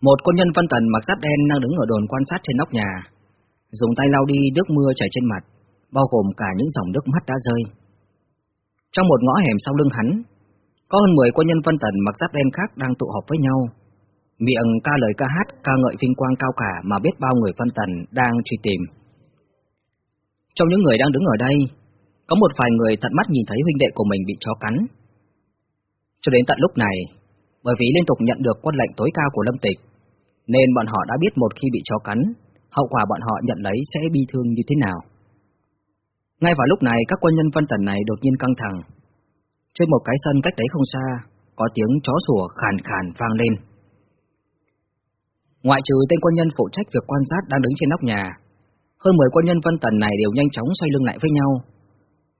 Một quân nhân phân tần mặc giáp đen đang đứng ở đồn quan sát trên nóc nhà, dùng tay lau đi nước mưa chảy trên mặt, bao gồm cả những dòng nước mắt đã rơi. Trong một ngõ hẻm sau lưng hắn, có hơn 10 quân nhân phân tần mặc giáp đen khác đang tụ họp với nhau, miệng ca lời ca hát ca ngợi vinh quang cao cả mà biết bao người phân tần đang truy tìm. Trong những người đang đứng ở đây, có một vài người tận mắt nhìn thấy huynh đệ của mình bị chó cắn. Cho đến tận lúc này, bởi vì liên tục nhận được quân lệnh tối cao của Lâm Tịch, nên bọn họ đã biết một khi bị chó cắn, hậu quả bọn họ nhận lấy sẽ bi thương như thế nào. Ngay vào lúc này, các quân nhân văn tần này đột nhiên căng thẳng. Trên một cái sân cách đấy không xa, có tiếng chó sủa khàn khàn vang lên. Ngoại trừ tên quân nhân phụ trách việc quan sát đang đứng trên nóc nhà, hơn 10 quân nhân văn tần này đều nhanh chóng xoay lưng lại với nhau,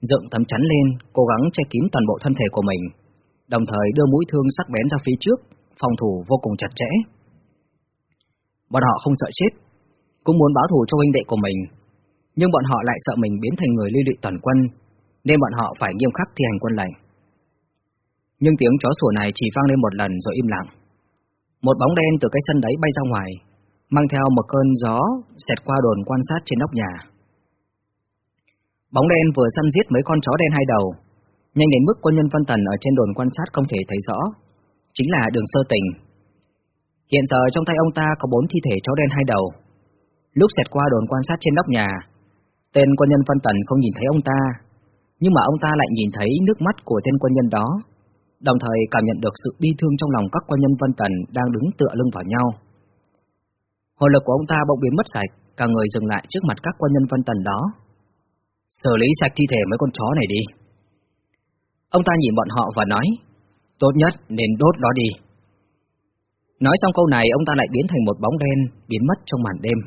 dựng tấm chắn lên, cố gắng che kín toàn bộ thân thể của mình, đồng thời đưa mũi thương sắc bén ra phía trước, phòng thủ vô cùng chặt chẽ. Bọn họ không sợ chết, cũng muốn báo thù cho huynh đệ của mình, nhưng bọn họ lại sợ mình biến thành người lưu lụy toàn quân, nên bọn họ phải nghiêm khắc thi hành quân lệnh. Nhưng tiếng chó sủa này chỉ vang lên một lần rồi im lặng. Một bóng đen từ cái sân đấy bay ra ngoài, mang theo một cơn gió xẹt qua đồn quan sát trên nóc nhà. Bóng đen vừa săn giết mấy con chó đen hai đầu, nhanh đến mức quân nhân văn tần ở trên đồn quan sát không thể thấy rõ, chính là đường sơ tình. Hiện giờ trong tay ông ta có bốn thi thể chó đen hai đầu. Lúc xẹt qua đồn quan sát trên nóc nhà, tên quân nhân văn tần không nhìn thấy ông ta, nhưng mà ông ta lại nhìn thấy nước mắt của tên quân nhân đó, đồng thời cảm nhận được sự bi thương trong lòng các quân nhân văn tần đang đứng tựa lưng vào nhau. Hồn lực của ông ta bỗng biến mất sạch, cả người dừng lại trước mặt các quân nhân văn tần đó. Xử lý sạch thi thể mấy con chó này đi. Ông ta nhìn bọn họ và nói, tốt nhất nên đốt nó đi. Nói xong câu này, ông ta lại biến thành một bóng đen, biến mất trong màn đêm.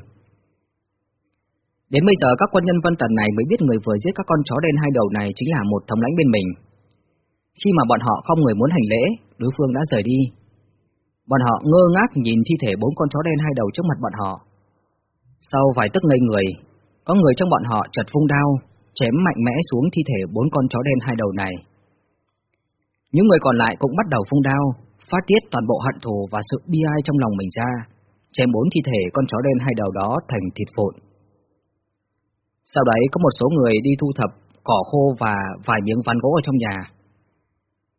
Đến bây giờ các quân nhân vân tần này mới biết người vừa giết các con chó đen hai đầu này chính là một thống lãnh bên mình. Khi mà bọn họ không người muốn hành lễ, đối phương đã rời đi. Bọn họ ngơ ngác nhìn thi thể bốn con chó đen hai đầu trước mặt bọn họ. Sau vài tức ngây người, có người trong bọn họ chợt vung đao, chém mạnh mẽ xuống thi thể bốn con chó đen hai đầu này. Những người còn lại cũng bắt đầu phung đao, phát tiết toàn bộ hận thù và sự bi ai trong lòng mình ra, chém bốn thi thể con chó đen hai đầu đó thành thịt vụn. Sau đấy có một số người đi thu thập cỏ khô và vài miếng ván gỗ ở trong nhà.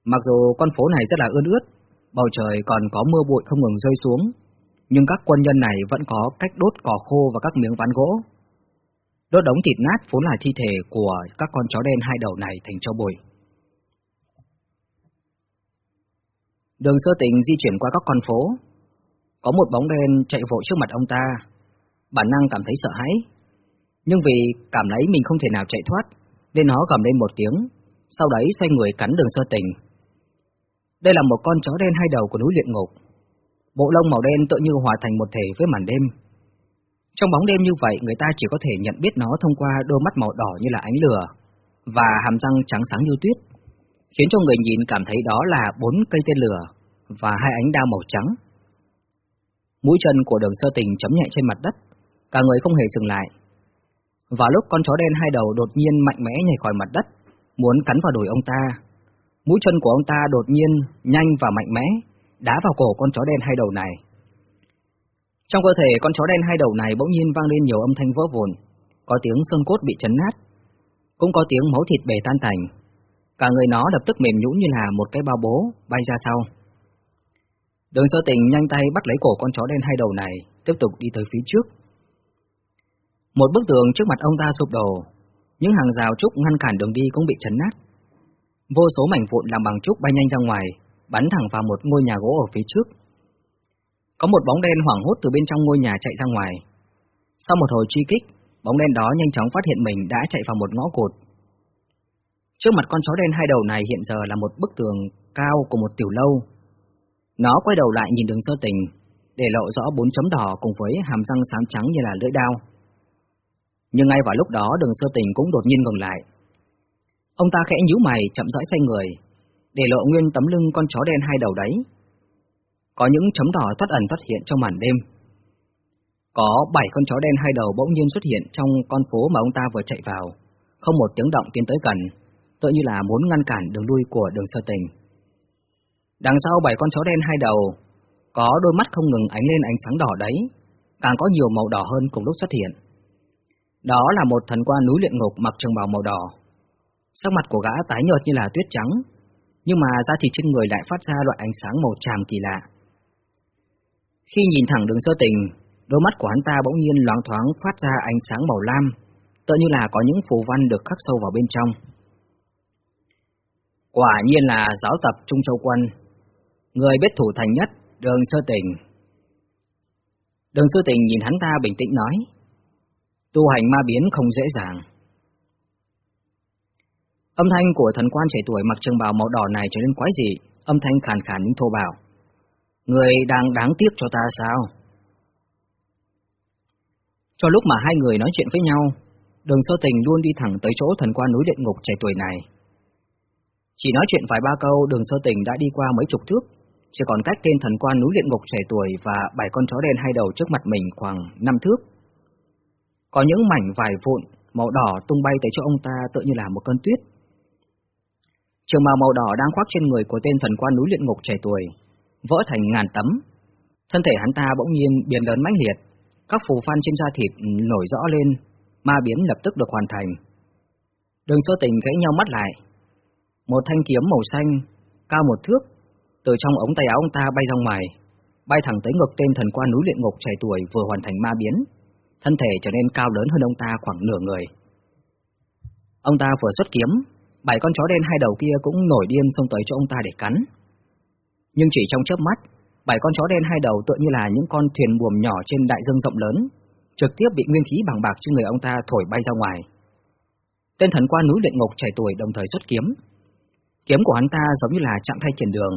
Mặc dù con phố này rất là ươn ướt, bầu trời còn có mưa bụi không ngừng rơi xuống, nhưng các quân nhân này vẫn có cách đốt cỏ khô và các miếng ván gỗ. Đốt đống thịt nát vốn là thi thể của các con chó đen hai đầu này thành cho bụi. Đường sơ tình di chuyển qua các con phố. Có một bóng đen chạy vội trước mặt ông ta. Bản năng cảm thấy sợ hãi. Nhưng vì cảm thấy mình không thể nào chạy thoát, nên nó gầm lên một tiếng, sau đấy xoay người cắn đường sơ tình. Đây là một con chó đen hai đầu của núi luyện ngục. Bộ lông màu đen tự như hòa thành một thể với màn đêm. Trong bóng đêm như vậy, người ta chỉ có thể nhận biết nó thông qua đôi mắt màu đỏ như là ánh lửa và hàm răng trắng sáng như tuyết, khiến cho người nhìn cảm thấy đó là bốn cây tên lửa và hai ánh đao màu trắng. Mũi chân của đường sơ tình chấm nhẹ trên mặt đất, cả người không hề dừng lại. Và lúc con chó đen hai đầu đột nhiên mạnh mẽ nhảy khỏi mặt đất, muốn cắn vào đùi ông ta, mũi chân của ông ta đột nhiên nhanh và mạnh mẽ, đá vào cổ con chó đen hai đầu này. Trong cơ thể con chó đen hai đầu này bỗng nhiên vang lên nhiều âm thanh vỡ vụn, có tiếng xương cốt bị chấn nát, cũng có tiếng máu thịt bể tan tành. Cả người nó lập tức mềm nhũn như là một cái bao bố bay ra sau. Đường sơ tình nhanh tay bắt lấy cổ con chó đen hai đầu này, tiếp tục đi tới phía trước. Một bức tường trước mặt ông ta sụp đổ, những hàng rào trúc ngăn cản đường đi cũng bị chấn nát. Vô số mảnh vụn làm bằng trúc bay nhanh ra ngoài, bắn thẳng vào một ngôi nhà gỗ ở phía trước. Có một bóng đen hoảng hốt từ bên trong ngôi nhà chạy ra ngoài. Sau một hồi truy kích, bóng đen đó nhanh chóng phát hiện mình đã chạy vào một ngõ cụt. Trước mặt con chó đen hai đầu này hiện giờ là một bức tường cao của một tiểu lâu. Nó quay đầu lại nhìn đường sơ tình, để lộ rõ bốn chấm đỏ cùng với hàm răng sáng trắng như là lưỡi dao. Nhưng ngay vào lúc đó đường sơ tình cũng đột nhiên ngừng lại. Ông ta khẽ nhíu mày chậm rãi xoay người, để lộ nguyên tấm lưng con chó đen hai đầu đấy. Có những chấm đỏ thoát ẩn thoát hiện trong màn đêm. Có bảy con chó đen hai đầu bỗng nhiên xuất hiện trong con phố mà ông ta vừa chạy vào, không một tiếng động tiến tới gần, tự như là muốn ngăn cản đường lui của đường sơ tình. Đằng sau bảy con chó đen hai đầu, có đôi mắt không ngừng ánh lên ánh sáng đỏ đấy, càng có nhiều màu đỏ hơn cùng lúc xuất hiện. Đó là một thần quan núi luyện ngục mặc trường bào màu đỏ. Sắc mặt của gã tái nhợt như là tuyết trắng, nhưng mà da thịt trên người lại phát ra loại ánh sáng màu tràm kỳ lạ. Khi nhìn thẳng đường sơ tình, đôi mắt của hắn ta bỗng nhiên loáng thoáng phát ra ánh sáng màu lam, tựa như là có những phù văn được khắc sâu vào bên trong. Quả nhiên là giáo tập Trung Châu Quân, người biết thủ thành nhất, đường sơ tình. Đường sơ tình nhìn hắn ta bình tĩnh nói, tu hành ma biến không dễ dàng. Âm thanh của thần quan trẻ tuổi mặc trường bào màu đỏ này trở nên quái dị, âm thanh khàn khàn nhưng thô bạo. Người đang đáng tiếc cho ta sao? Cho lúc mà hai người nói chuyện với nhau, đường sơ tình luôn đi thẳng tới chỗ thần quan núi địa ngục trẻ tuổi này. Chỉ nói chuyện vài ba câu, đường sơ tình đã đi qua mấy chục thước, chỉ còn cách tên thần quan núi luyện ngục trẻ tuổi và bảy con chó đen hai đầu trước mặt mình khoảng năm thước. Có những mảnh vải vụn, màu đỏ tung bay tới chỗ ông ta tự như là một cơn tuyết. Trường bào màu đỏ đang khoác trên người của tên thần quan núi luyện ngục trẻ tuổi, vỡ thành ngàn tấm. Thân thể hắn ta bỗng nhiên biến lớn mãnh liệt, các phù phan trên da thịt nổi rõ lên, ma biến lập tức được hoàn thành. Đường sơ tình gãy nhau mắt lại. Một thanh kiếm màu xanh, cao một thước, từ trong ống tay áo ông ta bay ra ngoài, bay thẳng tới ngực tên thần quan núi luyện ngục trẻ tuổi vừa hoàn thành ma biến, thân thể trở nên cao lớn hơn ông ta khoảng nửa người. Ông ta vừa xuất kiếm, bảy con chó đen hai đầu kia cũng nổi điên xông tới cho ông ta để cắn. Nhưng chỉ trong chớp mắt, bảy con chó đen hai đầu tựa như là những con thuyền buồm nhỏ trên đại dương rộng lớn, trực tiếp bị nguyên khí bằng bạc trên người ông ta thổi bay ra ngoài. Tên thần quan núi luyện ngục trẻ tuổi đồng thời xuất kiếm. Kiếm của hắn ta giống như là chạm thay trên đường,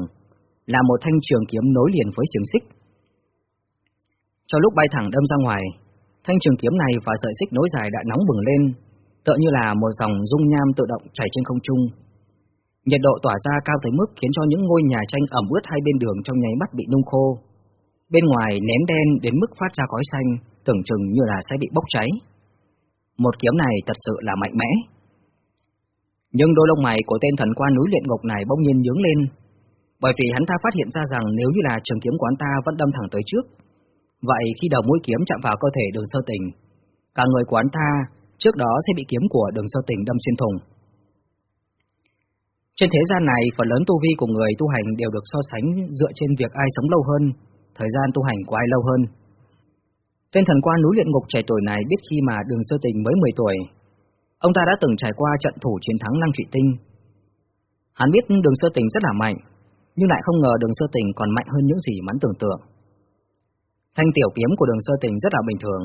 là một thanh trường kiếm nối liền với xiềng xích. Cho lúc bay thẳng đâm ra ngoài, thanh trường kiếm này và sợi xích nối dài đã nóng bừng lên, tựa như là một dòng dung nham tự động chảy trên không trung. Nhiệt độ tỏa ra cao tới mức khiến cho những ngôi nhà tranh ẩm ướt hai bên đường trong nháy mắt bị nung khô. Bên ngoài nén đen đến mức phát ra khói xanh, tưởng chừng như là sẽ bị bốc cháy. Một kiếm này thật sự là mạnh mẽ. Nhưng đôi lông mày của tên thần quan núi luyện ngục này bỗng nhiên nhướng lên, bởi vì hắn ta phát hiện ra rằng nếu như là trường kiếm của hắn ta vẫn đâm thẳng tới trước, vậy khi đầu mũi kiếm chạm vào cơ thể đường sơ tình, cả người của hắn ta trước đó sẽ bị kiếm của đường sơ tình đâm xuyên thùng. Trên thế gian này, phần lớn tu vi của người tu hành đều được so sánh dựa trên việc ai sống lâu hơn, thời gian tu hành của ai lâu hơn. Tên thần quan núi luyện ngục trẻ tuổi này biết khi mà đường sơ tình mới 10 tuổi, ông ta đã từng trải qua trận thủ chiến thắng năng Trụy Tinh. Hắn biết đường sơ tình rất là mạnh, nhưng lại không ngờ đường sơ tình còn mạnh hơn những gì hắn tưởng tượng. Thanh tiểu kiếm của đường sơ tình rất là bình thường,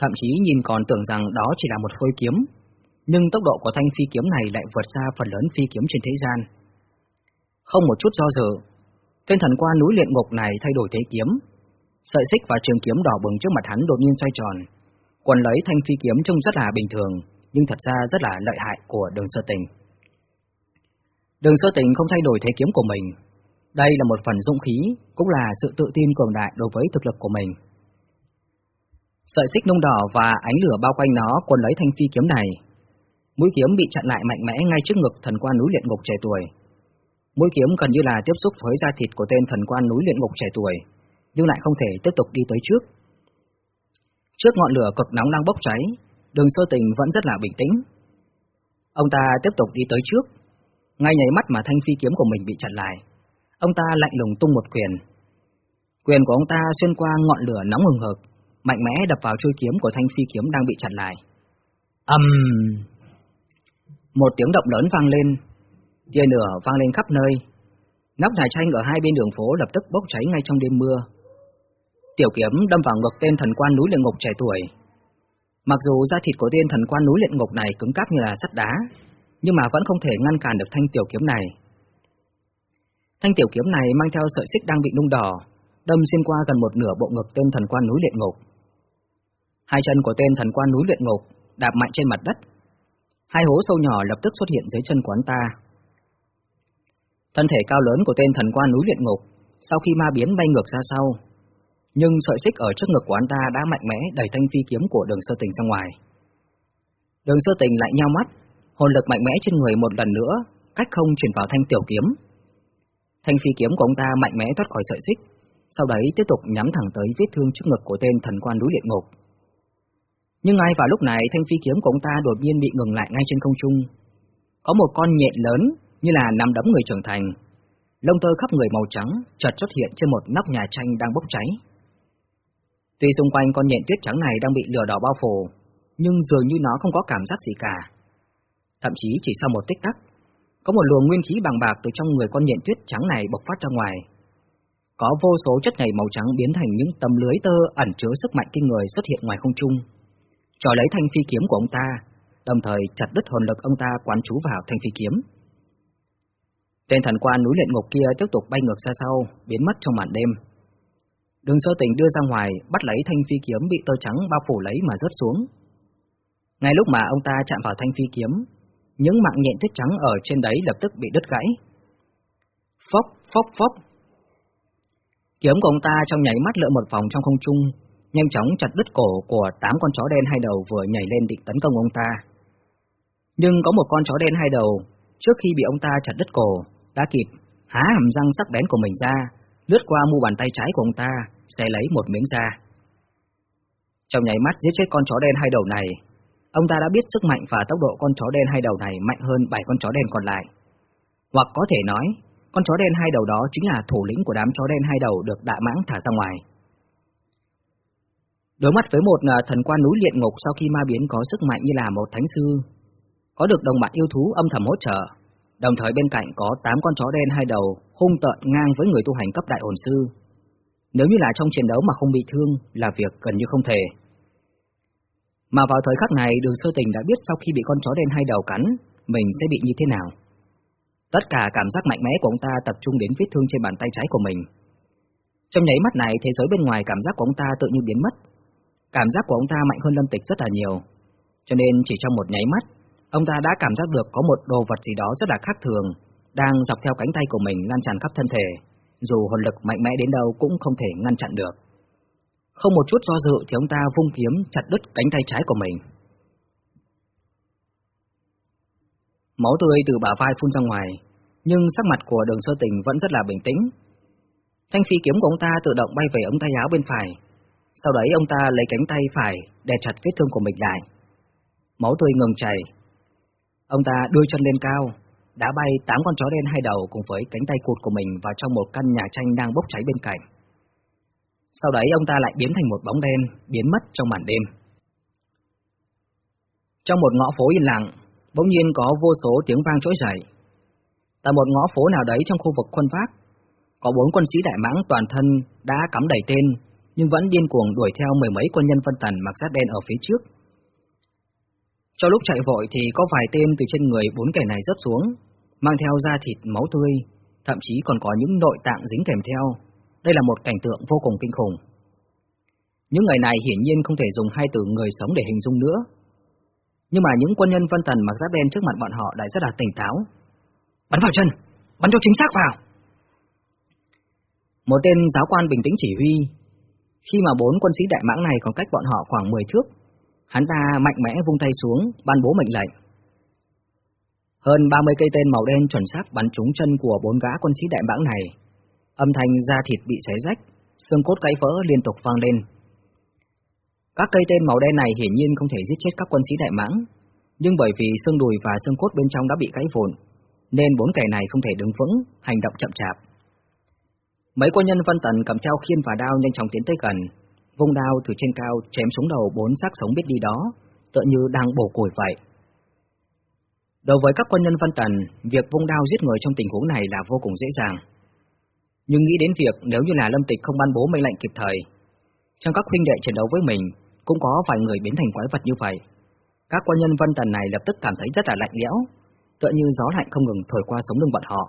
thậm chí nhìn còn tưởng rằng đó chỉ là một phôi kiếm, nhưng tốc độ của thanh phi kiếm này lại vượt xa phần lớn phi kiếm trên thế gian. Không một chút do dự, tên thần qua núi luyện ngục này thay đổi thế kiếm, sợi xích và trường kiếm đỏ bừng trước mặt hắn đột nhiên xoay tròn, quần lấy thanh phi kiếm trông rất là bình thường, nhưng thật ra rất là lợi hại của đường sơ tình. Đường sơ tình không thay đổi thế kiếm của mình, đây là một phần dũng khí, cũng là sự tự tin cường đại đối với thực lực của mình. Sợi xích nung đỏ và ánh lửa bao quanh nó quần lấy thanh phi kiếm này. Mũi kiếm bị chặn lại mạnh mẽ ngay trước ngực thần quan núi luyện ngục trẻ tuổi. Mũi kiếm gần như là tiếp xúc với da thịt của tên thần quan núi luyện ngục trẻ tuổi, nhưng lại không thể tiếp tục đi tới trước. Trước ngọn lửa cực nóng đang bốc cháy, đường sơ tình vẫn rất là bình tĩnh. Ông ta tiếp tục đi tới trước, ngay nháy mắt mà thanh phi kiếm của mình bị chặn lại. Ông ta lạnh lùng tung một quyền. Quyền của ông ta xuyên qua ngọn lửa nóng hừng hực, mạnh mẽ đập vào chuôi kiếm của thanh phi kiếm đang bị chặn lại. Ầm! Um... Một tiếng động lớn vang lên, tia lửa vang lên khắp nơi. Nóc nhà tranh ở hai bên đường phố lập tức bốc cháy ngay trong đêm mưa. Tiểu kiếm đâm vào ngực tên thần quan núi luyện ngục trẻ tuổi. Mặc dù da thịt của tên thần quan núi luyện ngục này cứng cáp như là sắt đá, nhưng mà vẫn không thể ngăn cản được thanh tiểu kiếm này. Thanh tiểu kiếm này mang theo sợi xích đang bị nung đỏ, đâm xuyên qua gần một nửa bộ ngực tên thần quan núi luyện ngục. Hai chân của tên thần quan núi luyện ngục đạp mạnh trên mặt đất. Hai hố sâu nhỏ lập tức xuất hiện dưới chân quán ta. Thân thể cao lớn của tên thần quan núi luyện ngục sau khi ma biến bay ngược ra sau, nhưng sợi xích ở trước ngực của anh ta đã mạnh mẽ đẩy thanh phi kiếm của đường sơ tình ra ngoài. Đường sơ tình lại nhao mắt, hồn lực mạnh mẽ trên người một lần nữa, cách không chuyển vào thanh tiểu kiếm, Thanh phi kiếm của ông ta mạnh mẽ thoát khỏi sợi xích, sau đấy tiếp tục nhắm thẳng tới vết thương trước ngực của tên thần quan núi luyện ngục. Nhưng ngay vào lúc này thanh phi kiếm của ông ta đột nhiên bị ngừng lại ngay trên không trung. Có một con nhện lớn như là nằm đấm người trưởng thành, lông tơ khắp người màu trắng chợt xuất hiện trên một nóc nhà tranh đang bốc cháy. Tuy xung quanh con nhện tuyết trắng này đang bị lửa đỏ bao phủ, nhưng dường như nó không có cảm giác gì cả. Thậm chí chỉ sau một tích tắc, có một luồng nguyên khí bằng bạc từ trong người con nhện tuyết trắng này bộc phát ra ngoài. Có vô số chất nhảy màu trắng biến thành những tấm lưới tơ ẩn chứa sức mạnh kinh người xuất hiện ngoài không trung. Trò lấy thanh phi kiếm của ông ta, đồng thời chặt đứt hồn lực ông ta quán trú vào thanh phi kiếm. Tên thần quan núi luyện ngục kia tiếp tục bay ngược ra sau, biến mất trong màn đêm. Đường sơ tình đưa ra ngoài, bắt lấy thanh phi kiếm bị tơ trắng bao phủ lấy mà rớt xuống. Ngay lúc mà ông ta chạm vào thanh phi kiếm, những mạng nhện tuyết trắng ở trên đấy lập tức bị đứt gãy. Phốc, phốc, phốc. Kiếm của ông ta trong nháy mắt lượn một vòng trong không trung, nhanh chóng chặt đứt cổ của tám con chó đen hai đầu vừa nhảy lên định tấn công ông ta. Nhưng có một con chó đen hai đầu, trước khi bị ông ta chặt đứt cổ, đã kịp há hàm răng sắc bén của mình ra, lướt qua mu bàn tay trái của ông ta, xé lấy một miếng da. Trong nháy mắt giết chết con chó đen hai đầu này, ông ta đã biết sức mạnh và tốc độ con chó đen hai đầu này mạnh hơn bảy con chó đen còn lại. Hoặc có thể nói, con chó đen hai đầu đó chính là thủ lĩnh của đám chó đen hai đầu được đại mãng thả ra ngoài. Đối mắt với một à, thần quan núi luyện ngục sau khi ma biến có sức mạnh như là một thánh sư, có được đồng bạn yêu thú âm thầm hỗ trợ, đồng thời bên cạnh có 8 con chó đen hai đầu hung tợn ngang với người tu hành cấp đại hồn sư. Nếu như là trong chiến đấu mà không bị thương là việc gần như không thể. Mà vào thời khắc này đường sơ tình đã biết sau khi bị con chó đen hai đầu cắn, mình sẽ bị như thế nào. Tất cả cảm giác mạnh mẽ của ông ta tập trung đến vết thương trên bàn tay trái của mình. Trong nháy mắt này, thế giới bên ngoài cảm giác của ông ta tự như biến mất. Cảm giác của ông ta mạnh hơn Lâm Tịch rất là nhiều. Cho nên chỉ trong một nháy mắt, ông ta đã cảm giác được có một đồ vật gì đó rất là khác thường, đang dọc theo cánh tay của mình lan tràn khắp thân thể, dù hồn lực mạnh mẽ đến đâu cũng không thể ngăn chặn được. Không một chút do dự thì ông ta vung kiếm chặt đứt cánh tay trái của mình. Máu tươi từ bả vai phun ra ngoài, nhưng sắc mặt của đường sơ tình vẫn rất là bình tĩnh. Thanh phi kiếm của ông ta tự động bay về ống tay áo bên phải. Sau đấy ông ta lấy cánh tay phải đè chặt vết thương của mình lại. Máu tươi ngừng chảy. Ông ta đưa chân lên cao, đã bay tám con chó đen hai đầu cùng với cánh tay cụt của mình vào trong một căn nhà tranh đang bốc cháy bên cạnh. Sau đấy ông ta lại biến thành một bóng đen, biến mất trong màn đêm. Trong một ngõ phố yên lặng, bỗng nhiên có vô số tiếng vang trỗi dậy. Tại một ngõ phố nào đấy trong khu vực quân pháp, có bốn quân sĩ đại mãng toàn thân đã cắm đầy tên, nhưng vẫn điên cuồng đuổi theo mười mấy quân nhân phân tần mặc giáp đen ở phía trước. Trong lúc chạy vội thì có vài tên từ trên người bốn kẻ này rớt xuống, mang theo da thịt máu tươi, thậm chí còn có những nội tạng dính kèm theo, đây là một cảnh tượng vô cùng kinh khủng. Những người này hiển nhiên không thể dùng hai từ người sống để hình dung nữa. Nhưng mà những quân nhân vân tần mặc giáp đen trước mặt bọn họ lại rất là tỉnh táo. Bắn vào chân! Bắn cho chính xác vào! Một tên giáo quan bình tĩnh chỉ huy. Khi mà bốn quân sĩ đại mãng này còn cách bọn họ khoảng 10 thước, hắn ta mạnh mẽ vung tay xuống, ban bố mệnh lệnh. Hơn 30 cây tên màu đen chuẩn xác bắn trúng chân của bốn gã quân sĩ đại mãng này, âm thanh da thịt bị xé rách, xương cốt gãy vỡ liên tục vang lên. Các cây tên màu đen này hiển nhiên không thể giết chết các quân sĩ đại mãng, nhưng bởi vì xương đùi và xương cốt bên trong đã bị gãy vụn, nên bốn kẻ này không thể đứng vững, hành động chậm chạp. Mấy quân nhân Vân Tần cầm theo khiên và đao nhanh chóng tiến tới gần, vung đao từ trên cao chém xuống đầu bốn xác sống biết đi đó, tựa như đang bổ củi vậy. Đối với các quân nhân văn Tần, việc vung đao giết người trong tình huống này là vô cùng dễ dàng nhưng nghĩ đến việc nếu như là Lâm Tịch không ban bố mệnh lệnh kịp thời, trong các huynh đệ chiến đấu với mình cũng có vài người biến thành quái vật như vậy. Các quân nhân Vân Tần này lập tức cảm thấy rất là lạnh lẽo, tựa như gió lạnh không ngừng thổi qua sống lưng bọn họ.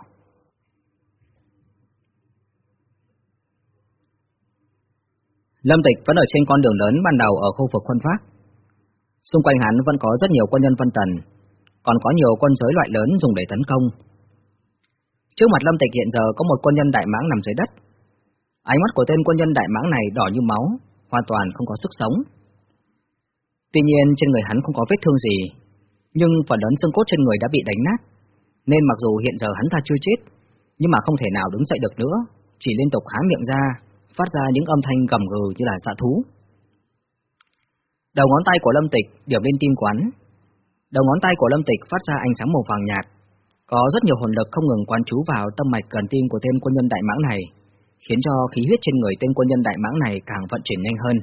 Lâm Tịch vẫn ở trên con đường lớn ban đầu ở khu vực khuân phát. Xung quanh hắn vẫn có rất nhiều quân nhân Vân Tần, còn có nhiều quân giới loại lớn dùng để tấn công, Trước mặt Lâm Tịch hiện giờ có một quân nhân đại mãng nằm dưới đất. Ánh mắt của tên quân nhân đại mãng này đỏ như máu, hoàn toàn không có sức sống. Tuy nhiên trên người hắn không có vết thương gì, nhưng phần lớn xương cốt trên người đã bị đánh nát, nên mặc dù hiện giờ hắn ta chưa chết, nhưng mà không thể nào đứng dậy được nữa, chỉ liên tục há miệng ra, phát ra những âm thanh gầm gừ như là dạ thú. Đầu ngón tay của Lâm Tịch điểm lên tim quán. Đầu ngón tay của Lâm Tịch phát ra ánh sáng màu vàng nhạt, có rất nhiều hồn lực không ngừng quán trú vào tâm mạch gần tim của tên quân nhân đại mãng này, khiến cho khí huyết trên người tên quân nhân đại mãng này càng vận chuyển nhanh hơn.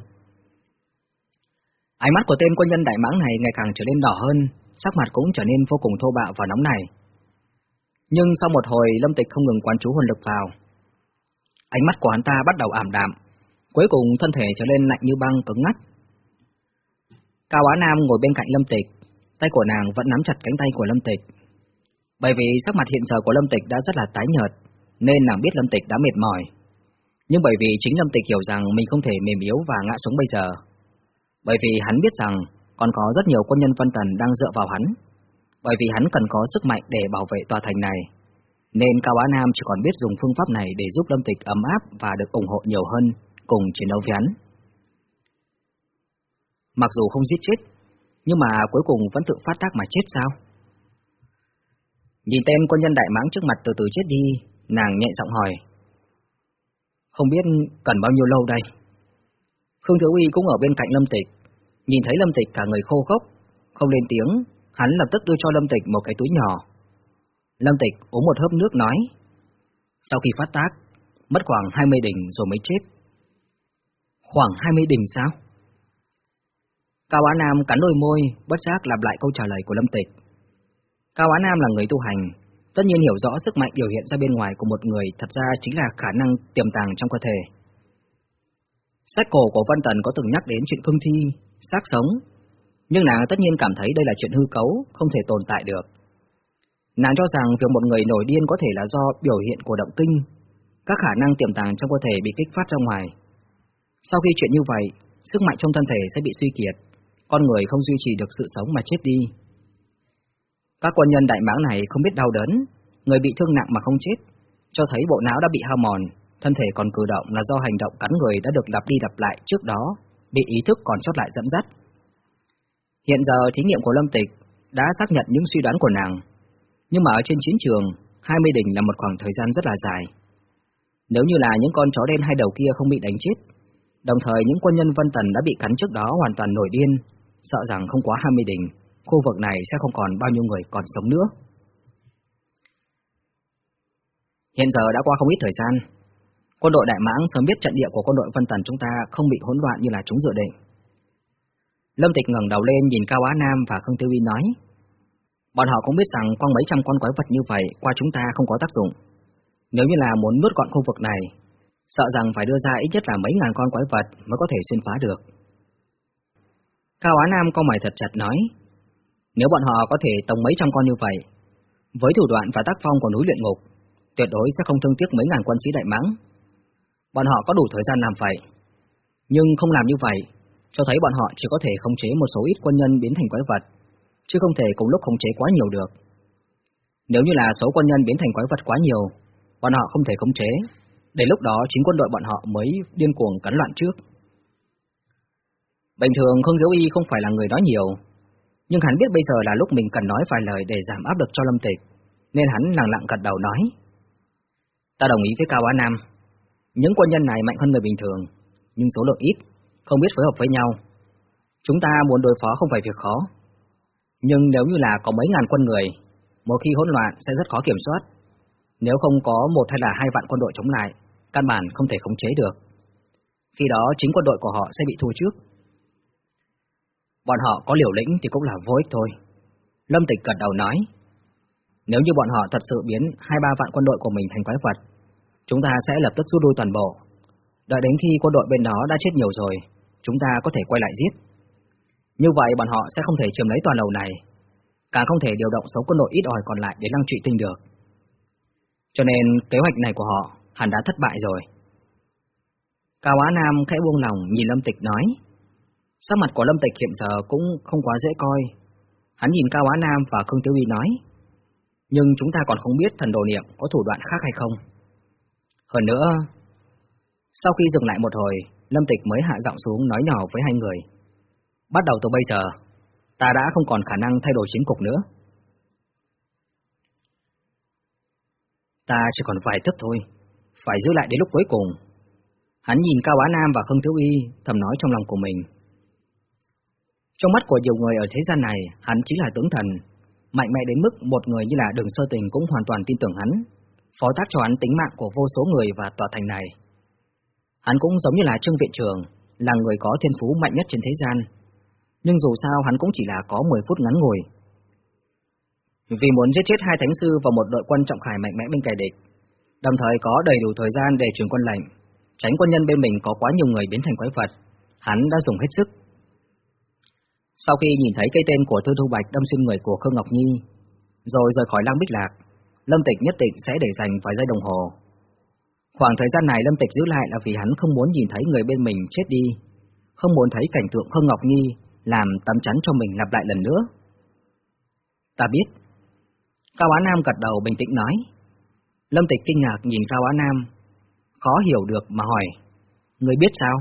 Ánh mắt của tên quân nhân đại mãng này ngày càng trở nên đỏ hơn, sắc mặt cũng trở nên vô cùng thô bạo và nóng nảy. Nhưng sau một hồi Lâm Tịch không ngừng quán trú hồn lực vào. Ánh mắt của hắn ta bắt đầu ảm đạm, cuối cùng thân thể trở nên lạnh như băng cứng ngắt. Cao Á Nam ngồi bên cạnh Lâm Tịch, tay của nàng vẫn nắm chặt cánh tay của Lâm Tịch. Bởi vì sắc mặt hiện giờ của Lâm Tịch đã rất là tái nhợt, nên nàng biết Lâm Tịch đã mệt mỏi. Nhưng bởi vì chính Lâm Tịch hiểu rằng mình không thể mềm yếu và ngã xuống bây giờ. Bởi vì hắn biết rằng còn có rất nhiều quân nhân Vân Tần đang dựa vào hắn. Bởi vì hắn cần có sức mạnh để bảo vệ tòa thành này. Nên Cao Á Nam chỉ còn biết dùng phương pháp này để giúp Lâm Tịch ấm áp và được ủng hộ nhiều hơn cùng chiến đấu với hắn. Mặc dù không giết chết, nhưng mà cuối cùng vẫn tự phát tác mà chết sao? Nhìn tên quân nhân đại mãng trước mặt từ từ chết đi, nàng nhẹ giọng hỏi. Không biết cần bao nhiêu lâu đây? Khương Thiếu Uy cũng ở bên cạnh Lâm Tịch, nhìn thấy Lâm Tịch cả người khô khốc, không lên tiếng, hắn lập tức đưa cho Lâm Tịch một cái túi nhỏ. Lâm Tịch uống một hớp nước nói, sau khi phát tác, mất khoảng 20 đỉnh rồi mới chết. Khoảng 20 đỉnh sao? Cao Á Nam cắn đôi môi, bất giác lặp lại câu trả lời của Lâm Tịch. Cao Á Nam là người tu hành, tất nhiên hiểu rõ sức mạnh biểu hiện ra bên ngoài của một người thật ra chính là khả năng tiềm tàng trong cơ thể. Sách cổ của văn Tần có từng nhắc đến chuyện cương thi, xác sống, nhưng nàng tất nhiên cảm thấy đây là chuyện hư cấu, không thể tồn tại được. Nàng cho rằng việc một người nổi điên có thể là do biểu hiện của động kinh, các khả năng tiềm tàng trong cơ thể bị kích phát ra ngoài. Sau khi chuyện như vậy, sức mạnh trong thân thể sẽ bị suy kiệt, con người không duy trì được sự sống mà chết đi. Các quân nhân đại mãng này không biết đau đớn, người bị thương nặng mà không chết, cho thấy bộ não đã bị hao mòn, thân thể còn cử động là do hành động cắn người đã được lặp đi lặp lại trước đó, bị ý thức còn sót lại dẫn dắt. Hiện giờ thí nghiệm của Lâm Tịch đã xác nhận những suy đoán của nàng, nhưng mà ở trên chiến trường, 20 đỉnh là một khoảng thời gian rất là dài. Nếu như là những con chó đen hai đầu kia không bị đánh chết, đồng thời những quân nhân Vân Tần đã bị cắn trước đó hoàn toàn nổi điên, sợ rằng không quá 20 đỉnh, khu vực này sẽ không còn bao nhiêu người còn sống nữa. Hiện giờ đã qua không ít thời gian, quân đội Đại Mãng sớm biết trận địa của quân đội Vân Tần chúng ta không bị hỗn loạn như là chúng dự định. Lâm Tịch ngẩng đầu lên nhìn Cao Á Nam và Khương Tiêu Uy nói, bọn họ cũng biết rằng quăng mấy trăm con quái vật như vậy qua chúng ta không có tác dụng. Nếu như là muốn nuốt gọn khu vực này, sợ rằng phải đưa ra ít nhất là mấy ngàn con quái vật mới có thể xuyên phá được. Cao Á Nam câu mày thật chặt nói, nếu bọn họ có thể tống mấy trăm con như vậy, với thủ đoạn và tác phong của núi luyện ngục, tuyệt đối sẽ không thương tiếc mấy ngàn quân sĩ đại mãng. Bọn họ có đủ thời gian làm vậy, nhưng không làm như vậy, cho thấy bọn họ chỉ có thể khống chế một số ít quân nhân biến thành quái vật, chứ không thể cùng lúc khống chế quá nhiều được. Nếu như là số quân nhân biến thành quái vật quá nhiều, bọn họ không thể khống chế, để lúc đó chính quân đội bọn họ mới điên cuồng cắn loạn trước. Bình thường Khương Diễu Y không phải là người nói nhiều, nhưng hắn biết bây giờ là lúc mình cần nói vài lời để giảm áp lực cho Lâm Tịch, nên hắn lặng lặng gật đầu nói. Ta đồng ý với Cao Á Nam, những quân nhân này mạnh hơn người bình thường, nhưng số lượng ít, không biết phối hợp với nhau. Chúng ta muốn đối phó không phải việc khó. Nhưng nếu như là có mấy ngàn quân người, một khi hỗn loạn sẽ rất khó kiểm soát. Nếu không có một hay là hai vạn quân đội chống lại, căn bản không thể khống chế được. Khi đó chính quân đội của họ sẽ bị thua trước. Bọn họ có liều lĩnh thì cũng là vô ích thôi. Lâm Tịch gật đầu nói, nếu như bọn họ thật sự biến hai ba vạn quân đội của mình thành quái vật, chúng ta sẽ lập tức rút lui toàn bộ. Đợi đến khi quân đội bên đó đã chết nhiều rồi, chúng ta có thể quay lại giết. Như vậy bọn họ sẽ không thể chiếm lấy toàn lầu này, càng không thể điều động số quân đội ít ỏi còn lại để lăng trị tinh được. Cho nên kế hoạch này của họ hẳn đã thất bại rồi. Cao Á Nam khẽ buông lòng nhìn Lâm Tịch nói, Sắc mặt của Lâm Tịch hiện giờ cũng không quá dễ coi. Hắn nhìn Cao Á Nam và Khương Tiếu Y nói, nhưng chúng ta còn không biết thần đồ niệm có thủ đoạn khác hay không. Hơn nữa, sau khi dừng lại một hồi, Lâm Tịch mới hạ giọng xuống nói nhỏ với hai người. Bắt đầu từ bây giờ, ta đã không còn khả năng thay đổi chiến cục nữa. Ta chỉ còn vài thức thôi, phải giữ lại đến lúc cuối cùng. Hắn nhìn Cao Á Nam và Khương Thiếu Y, thầm nói trong lòng của mình. Trong mắt của nhiều người ở thế gian này, hắn chính là tướng thần, mạnh mẽ đến mức một người như là Đường Sơ Tình cũng hoàn toàn tin tưởng hắn, phó thác cho hắn tính mạng của vô số người và tòa thành này. Hắn cũng giống như là Trương Viện Trường, là người có thiên phú mạnh nhất trên thế gian, nhưng dù sao hắn cũng chỉ là có 10 phút ngắn ngủi. Vì muốn giết chết hai thánh sư và một đội quân trọng khải mạnh mẽ bên kẻ địch, đồng thời có đầy đủ thời gian để truyền quân lệnh, tránh quân nhân bên mình có quá nhiều người biến thành quái vật, hắn đã dùng hết sức. Sau khi nhìn thấy cây tên của Thư Thu Bạch đâm xuyên người của Khương Ngọc Nhi, rồi rời khỏi Lăng Bích Lạc, Lâm Tịch nhất định sẽ để dành vài giây đồng hồ. Khoảng thời gian này Lâm Tịch giữ lại là vì hắn không muốn nhìn thấy người bên mình chết đi, không muốn thấy cảnh tượng Khương Ngọc Nhi làm tấm chắn cho mình lặp lại lần nữa. Ta biết. Cao Á Nam gật đầu bình tĩnh nói. Lâm Tịch kinh ngạc nhìn Cao Á Nam, khó hiểu được mà hỏi. Người biết sao?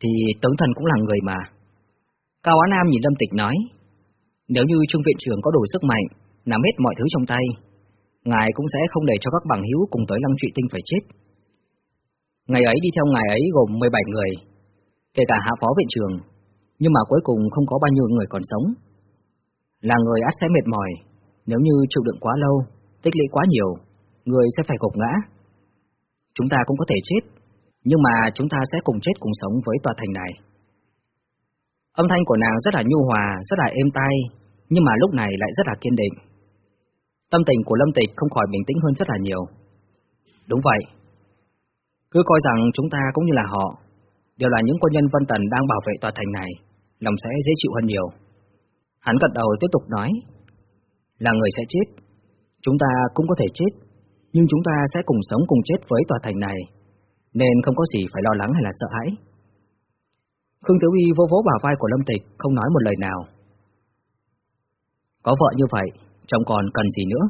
Thì tướng thần cũng là người mà. Cao Á Nam nhìn Lâm Tịch nói. Nếu như Trung Viện trưởng có đủ sức mạnh, nắm hết mọi thứ trong tay, ngài cũng sẽ không để cho các bằng hữu cùng tới Lăng Trụy Tinh phải chết. Ngày ấy đi theo ngài ấy gồm 17 người, kể cả hạ phó viện trưởng, nhưng mà cuối cùng không có bao nhiêu người còn sống. Là người ắt sẽ mệt mỏi, nếu như chịu đựng quá lâu, tích lũy quá nhiều, người sẽ phải gục ngã. Chúng ta cũng có thể chết, nhưng mà chúng ta sẽ cùng chết cùng sống với tòa thành này. Âm thanh của nàng rất là nhu hòa, rất là êm tai, nhưng mà lúc này lại rất là kiên định. Tâm tình của Lâm Tịch không khỏi bình tĩnh hơn rất là nhiều. Đúng vậy. Cứ coi rằng chúng ta cũng như là họ, đều là những quân nhân Vân Tần đang bảo vệ tòa thành này, lòng sẽ dễ chịu hơn nhiều. Hắn gật đầu tiếp tục nói, là người sẽ chết, chúng ta cũng có thể chết, nhưng chúng ta sẽ cùng sống cùng chết với tòa thành này, nên không có gì phải lo lắng hay là sợ hãi. Khương Tiểu Y vô vỗ bả vai của Lâm Tịch, không nói một lời nào. Có vợ như vậy, chồng còn cần gì nữa?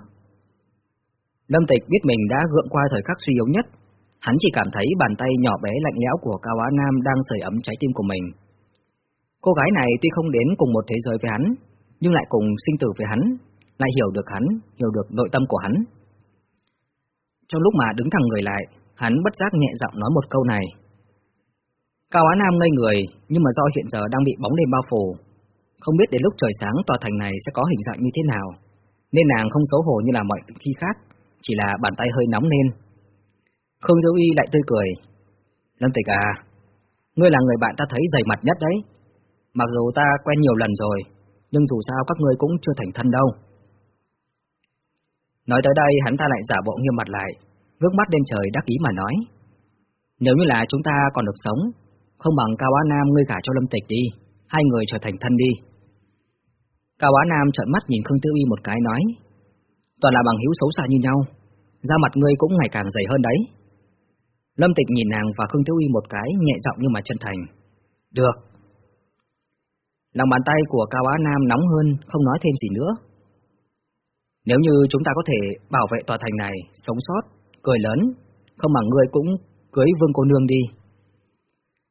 Lâm Tịch biết mình đã gượng qua thời khắc suy yếu nhất, hắn chỉ cảm thấy bàn tay nhỏ bé lạnh lẽo của Cao Á Nam đang sưởi ấm trái tim của mình. Cô gái này tuy không đến cùng một thế giới với hắn, nhưng lại cùng sinh tử với hắn, lại hiểu được hắn, hiểu được nội tâm của hắn. Trong lúc mà đứng thẳng người lại, hắn bất giác nhẹ giọng nói một câu này. Cao Á Nam ngây người, nhưng mà do hiện giờ đang bị bóng đêm bao phủ, không biết đến lúc trời sáng tòa thành này sẽ có hình dạng như thế nào, nên nàng không xấu hổ như là mọi khi khác, chỉ là bàn tay hơi nóng lên. Khương Diêu Y lại tươi cười. Lâm Tịch à, ngươi là người bạn ta thấy dày mặt nhất đấy. Mặc dù ta quen nhiều lần rồi, nhưng dù sao các ngươi cũng chưa thành thân đâu. Nói tới đây hắn ta lại giả bộ nghiêm mặt lại, ngước mắt lên trời đắc ý mà nói. Nếu như là chúng ta còn được sống, không bằng Cao Á Nam ngươi gả cho Lâm Tịch đi, hai người trở thành thân đi. Cao Á Nam trợn mắt nhìn Khương Tiêu Y một cái nói, toàn là bằng hữu xấu xa như nhau, da mặt ngươi cũng ngày càng dày hơn đấy. Lâm Tịch nhìn nàng và Khương Tiêu Y một cái nhẹ giọng nhưng mà chân thành. Được. Lòng bàn tay của Cao Á Nam nóng hơn, không nói thêm gì nữa. Nếu như chúng ta có thể bảo vệ tòa thành này, sống sót, cười lớn, không bằng ngươi cũng cưới vương cô nương đi.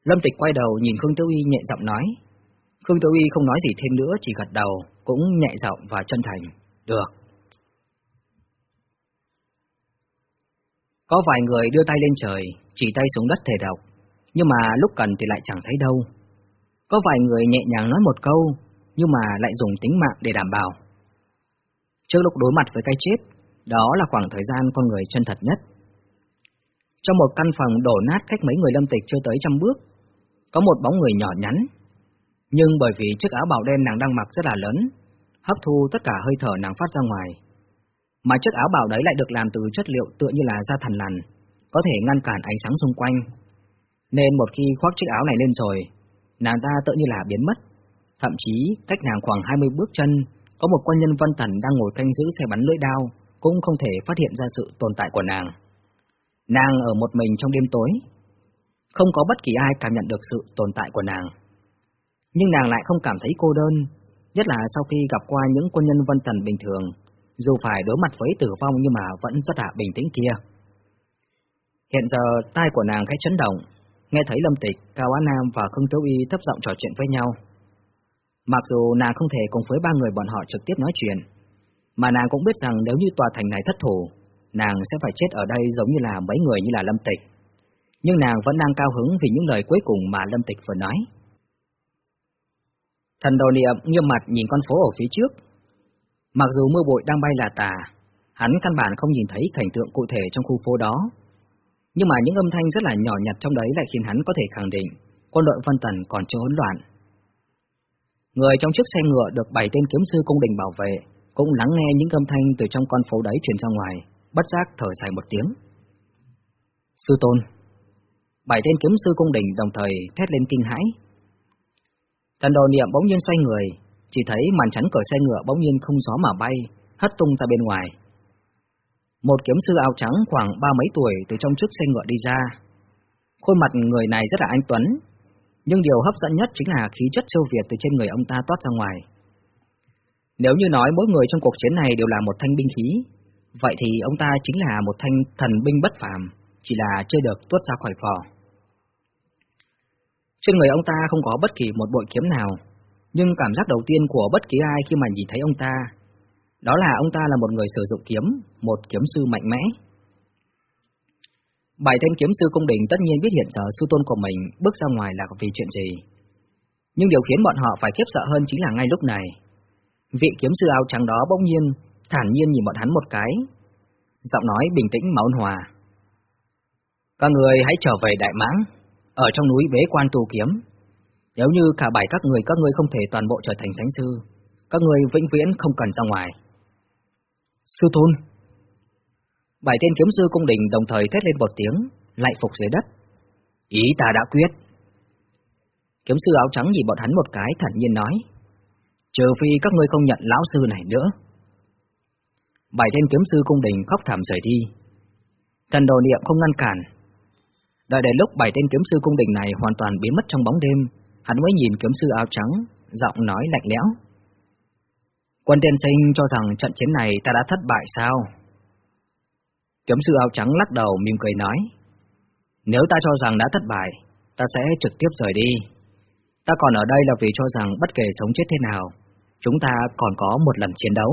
Lâm Tịch quay đầu nhìn Khương Tiêu Y nhẹ giọng nói. Khương Tiêu Y không nói gì thêm nữa, chỉ gật đầu, cũng nhẹ giọng và chân thành. Được. Có vài người đưa tay lên trời, chỉ tay xuống đất thề độc, nhưng mà lúc cần thì lại chẳng thấy đâu. Có vài người nhẹ nhàng nói một câu, nhưng mà lại dùng tính mạng để đảm bảo. Trước lúc đối mặt với cái chết, đó là khoảng thời gian con người chân thật nhất. Trong một căn phòng đổ nát cách mấy người lâm tịch chưa tới trăm bước, có một bóng người nhỏ nhắn. Nhưng bởi vì chiếc áo bào đen nàng đang mặc rất là lớn, hấp thu tất cả hơi thở nàng phát ra ngoài. Mà chiếc áo bào đấy lại được làm từ chất liệu tựa như là da thần lằn, có thể ngăn cản ánh sáng xung quanh. Nên một khi khoác chiếc áo này lên rồi, nàng ta tự như là biến mất. Thậm chí, cách nàng khoảng 20 bước chân, có một quan nhân văn thần đang ngồi canh giữ xe bắn lưỡi đao, cũng không thể phát hiện ra sự tồn tại của nàng. Nàng ở một mình trong đêm tối, không có bất kỳ ai cảm nhận được sự tồn tại của nàng. Nhưng nàng lại không cảm thấy cô đơn, nhất là sau khi gặp qua những quân nhân vân thần bình thường, dù phải đối mặt với tử vong nhưng mà vẫn rất là bình tĩnh kia. Hiện giờ tai của nàng khẽ chấn động, nghe thấy Lâm Tịch, Cao Á Nam và Khương Tiếu Y thấp giọng trò chuyện với nhau. Mặc dù nàng không thể cùng với ba người bọn họ trực tiếp nói chuyện, mà nàng cũng biết rằng nếu như tòa thành này thất thủ, nàng sẽ phải chết ở đây giống như là mấy người như là Lâm Tịch nhưng nàng vẫn đang cao hứng vì những lời cuối cùng mà Lâm Tịch vừa nói. Thần đồ niệm nghiêm mặt nhìn con phố ở phía trước. Mặc dù mưa bụi đang bay là tà, hắn căn bản không nhìn thấy cảnh tượng cụ thể trong khu phố đó. Nhưng mà những âm thanh rất là nhỏ nhặt trong đấy lại khiến hắn có thể khẳng định quân đội Vân Tần còn chưa hỗn loạn. Người trong chiếc xe ngựa được bảy tên kiếm sư cung đình bảo vệ, cũng lắng nghe những âm thanh từ trong con phố đấy truyền ra ngoài, bất giác thở dài một tiếng. Sư tôn Bảy tên kiếm sư cung đình đồng thời thét lên kinh hãi. Thần đồ niệm bỗng nhiên xoay người, chỉ thấy màn chắn cửa xe ngựa bỗng nhiên không gió mà bay, hất tung ra bên ngoài. Một kiếm sư áo trắng khoảng ba mấy tuổi từ trong trước xe ngựa đi ra. Khuôn mặt người này rất là anh tuấn, nhưng điều hấp dẫn nhất chính là khí chất siêu việt từ trên người ông ta toát ra ngoài. Nếu như nói mỗi người trong cuộc chiến này đều là một thanh binh khí, vậy thì ông ta chính là một thanh thần binh bất phàm, chỉ là chưa được tuốt ra khỏi vỏ. Trên người ông ta không có bất kỳ một bội kiếm nào, nhưng cảm giác đầu tiên của bất kỳ ai khi mà nhìn thấy ông ta, đó là ông ta là một người sử dụng kiếm, một kiếm sư mạnh mẽ. Bảy thanh kiếm sư cung đình tất nhiên biết hiện giờ sư tôn của mình bước ra ngoài là vì chuyện gì. Nhưng điều khiến bọn họ phải khiếp sợ hơn chính là ngay lúc này. Vị kiếm sư áo trắng đó bỗng nhiên, thản nhiên nhìn bọn hắn một cái. Giọng nói bình tĩnh mà ôn hòa. Các người hãy trở về Đại Mãng, ở trong núi bế quan tu kiếm. Nếu như cả bảy các người các ngươi không thể toàn bộ trở thành thánh sư, các ngươi vĩnh viễn không cần ra ngoài. Sư tôn! Bảy tên kiếm sư cung đình đồng thời thét lên một tiếng, lại phục dưới đất. Ý ta đã quyết. Kiếm sư áo trắng nhìn bọn hắn một cái thản nhiên nói. Trừ phi các ngươi không nhận lão sư này nữa. Bảy tên kiếm sư cung đình khóc thảm rời đi. Thần đồ niệm không ngăn cản. Đợi đến lúc bảy tên kiếm sư cung đình này hoàn toàn biến mất trong bóng đêm, hắn mới nhìn kiếm sư áo trắng, giọng nói lạnh lẽo. Quân tiên sinh cho rằng trận chiến này ta đã thất bại sao? Kiếm sư áo trắng lắc đầu mỉm cười nói. Nếu ta cho rằng đã thất bại, ta sẽ trực tiếp rời đi. Ta còn ở đây là vì cho rằng bất kể sống chết thế nào, chúng ta còn có một lần chiến đấu.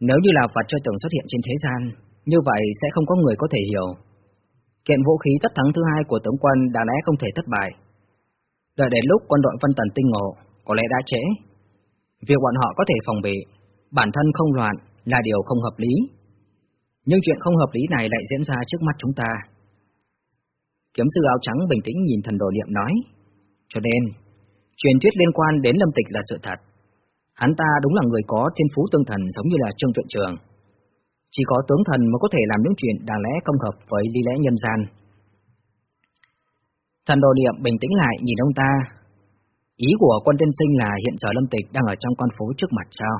Nếu như là vật chơi tưởng xuất hiện trên thế gian, như vậy sẽ không có người có thể hiểu. Kiện vũ khí tất thắng thứ hai của tướng quân đã lẽ không thể thất bại. Đợi đến lúc quân đội phân tần tinh ngộ, có lẽ đã trễ. Việc bọn họ có thể phòng bị, bản thân không loạn là điều không hợp lý. Nhưng chuyện không hợp lý này lại diễn ra trước mắt chúng ta. Kiếm sư áo trắng bình tĩnh nhìn thần đồ niệm nói. Cho nên, truyền thuyết liên quan đến lâm tịch là sự thật. Hắn ta đúng là người có thiên phú tương thần giống như là Trương Viện Trường. Chỉ có tướng thần mới có thể làm những chuyện đáng lẽ công hợp với lý lẽ nhân gian. Thần đồ niệm bình tĩnh lại nhìn ông ta. Ý của quân tiên sinh là hiện giờ lâm tịch đang ở trong con phố trước mặt sao?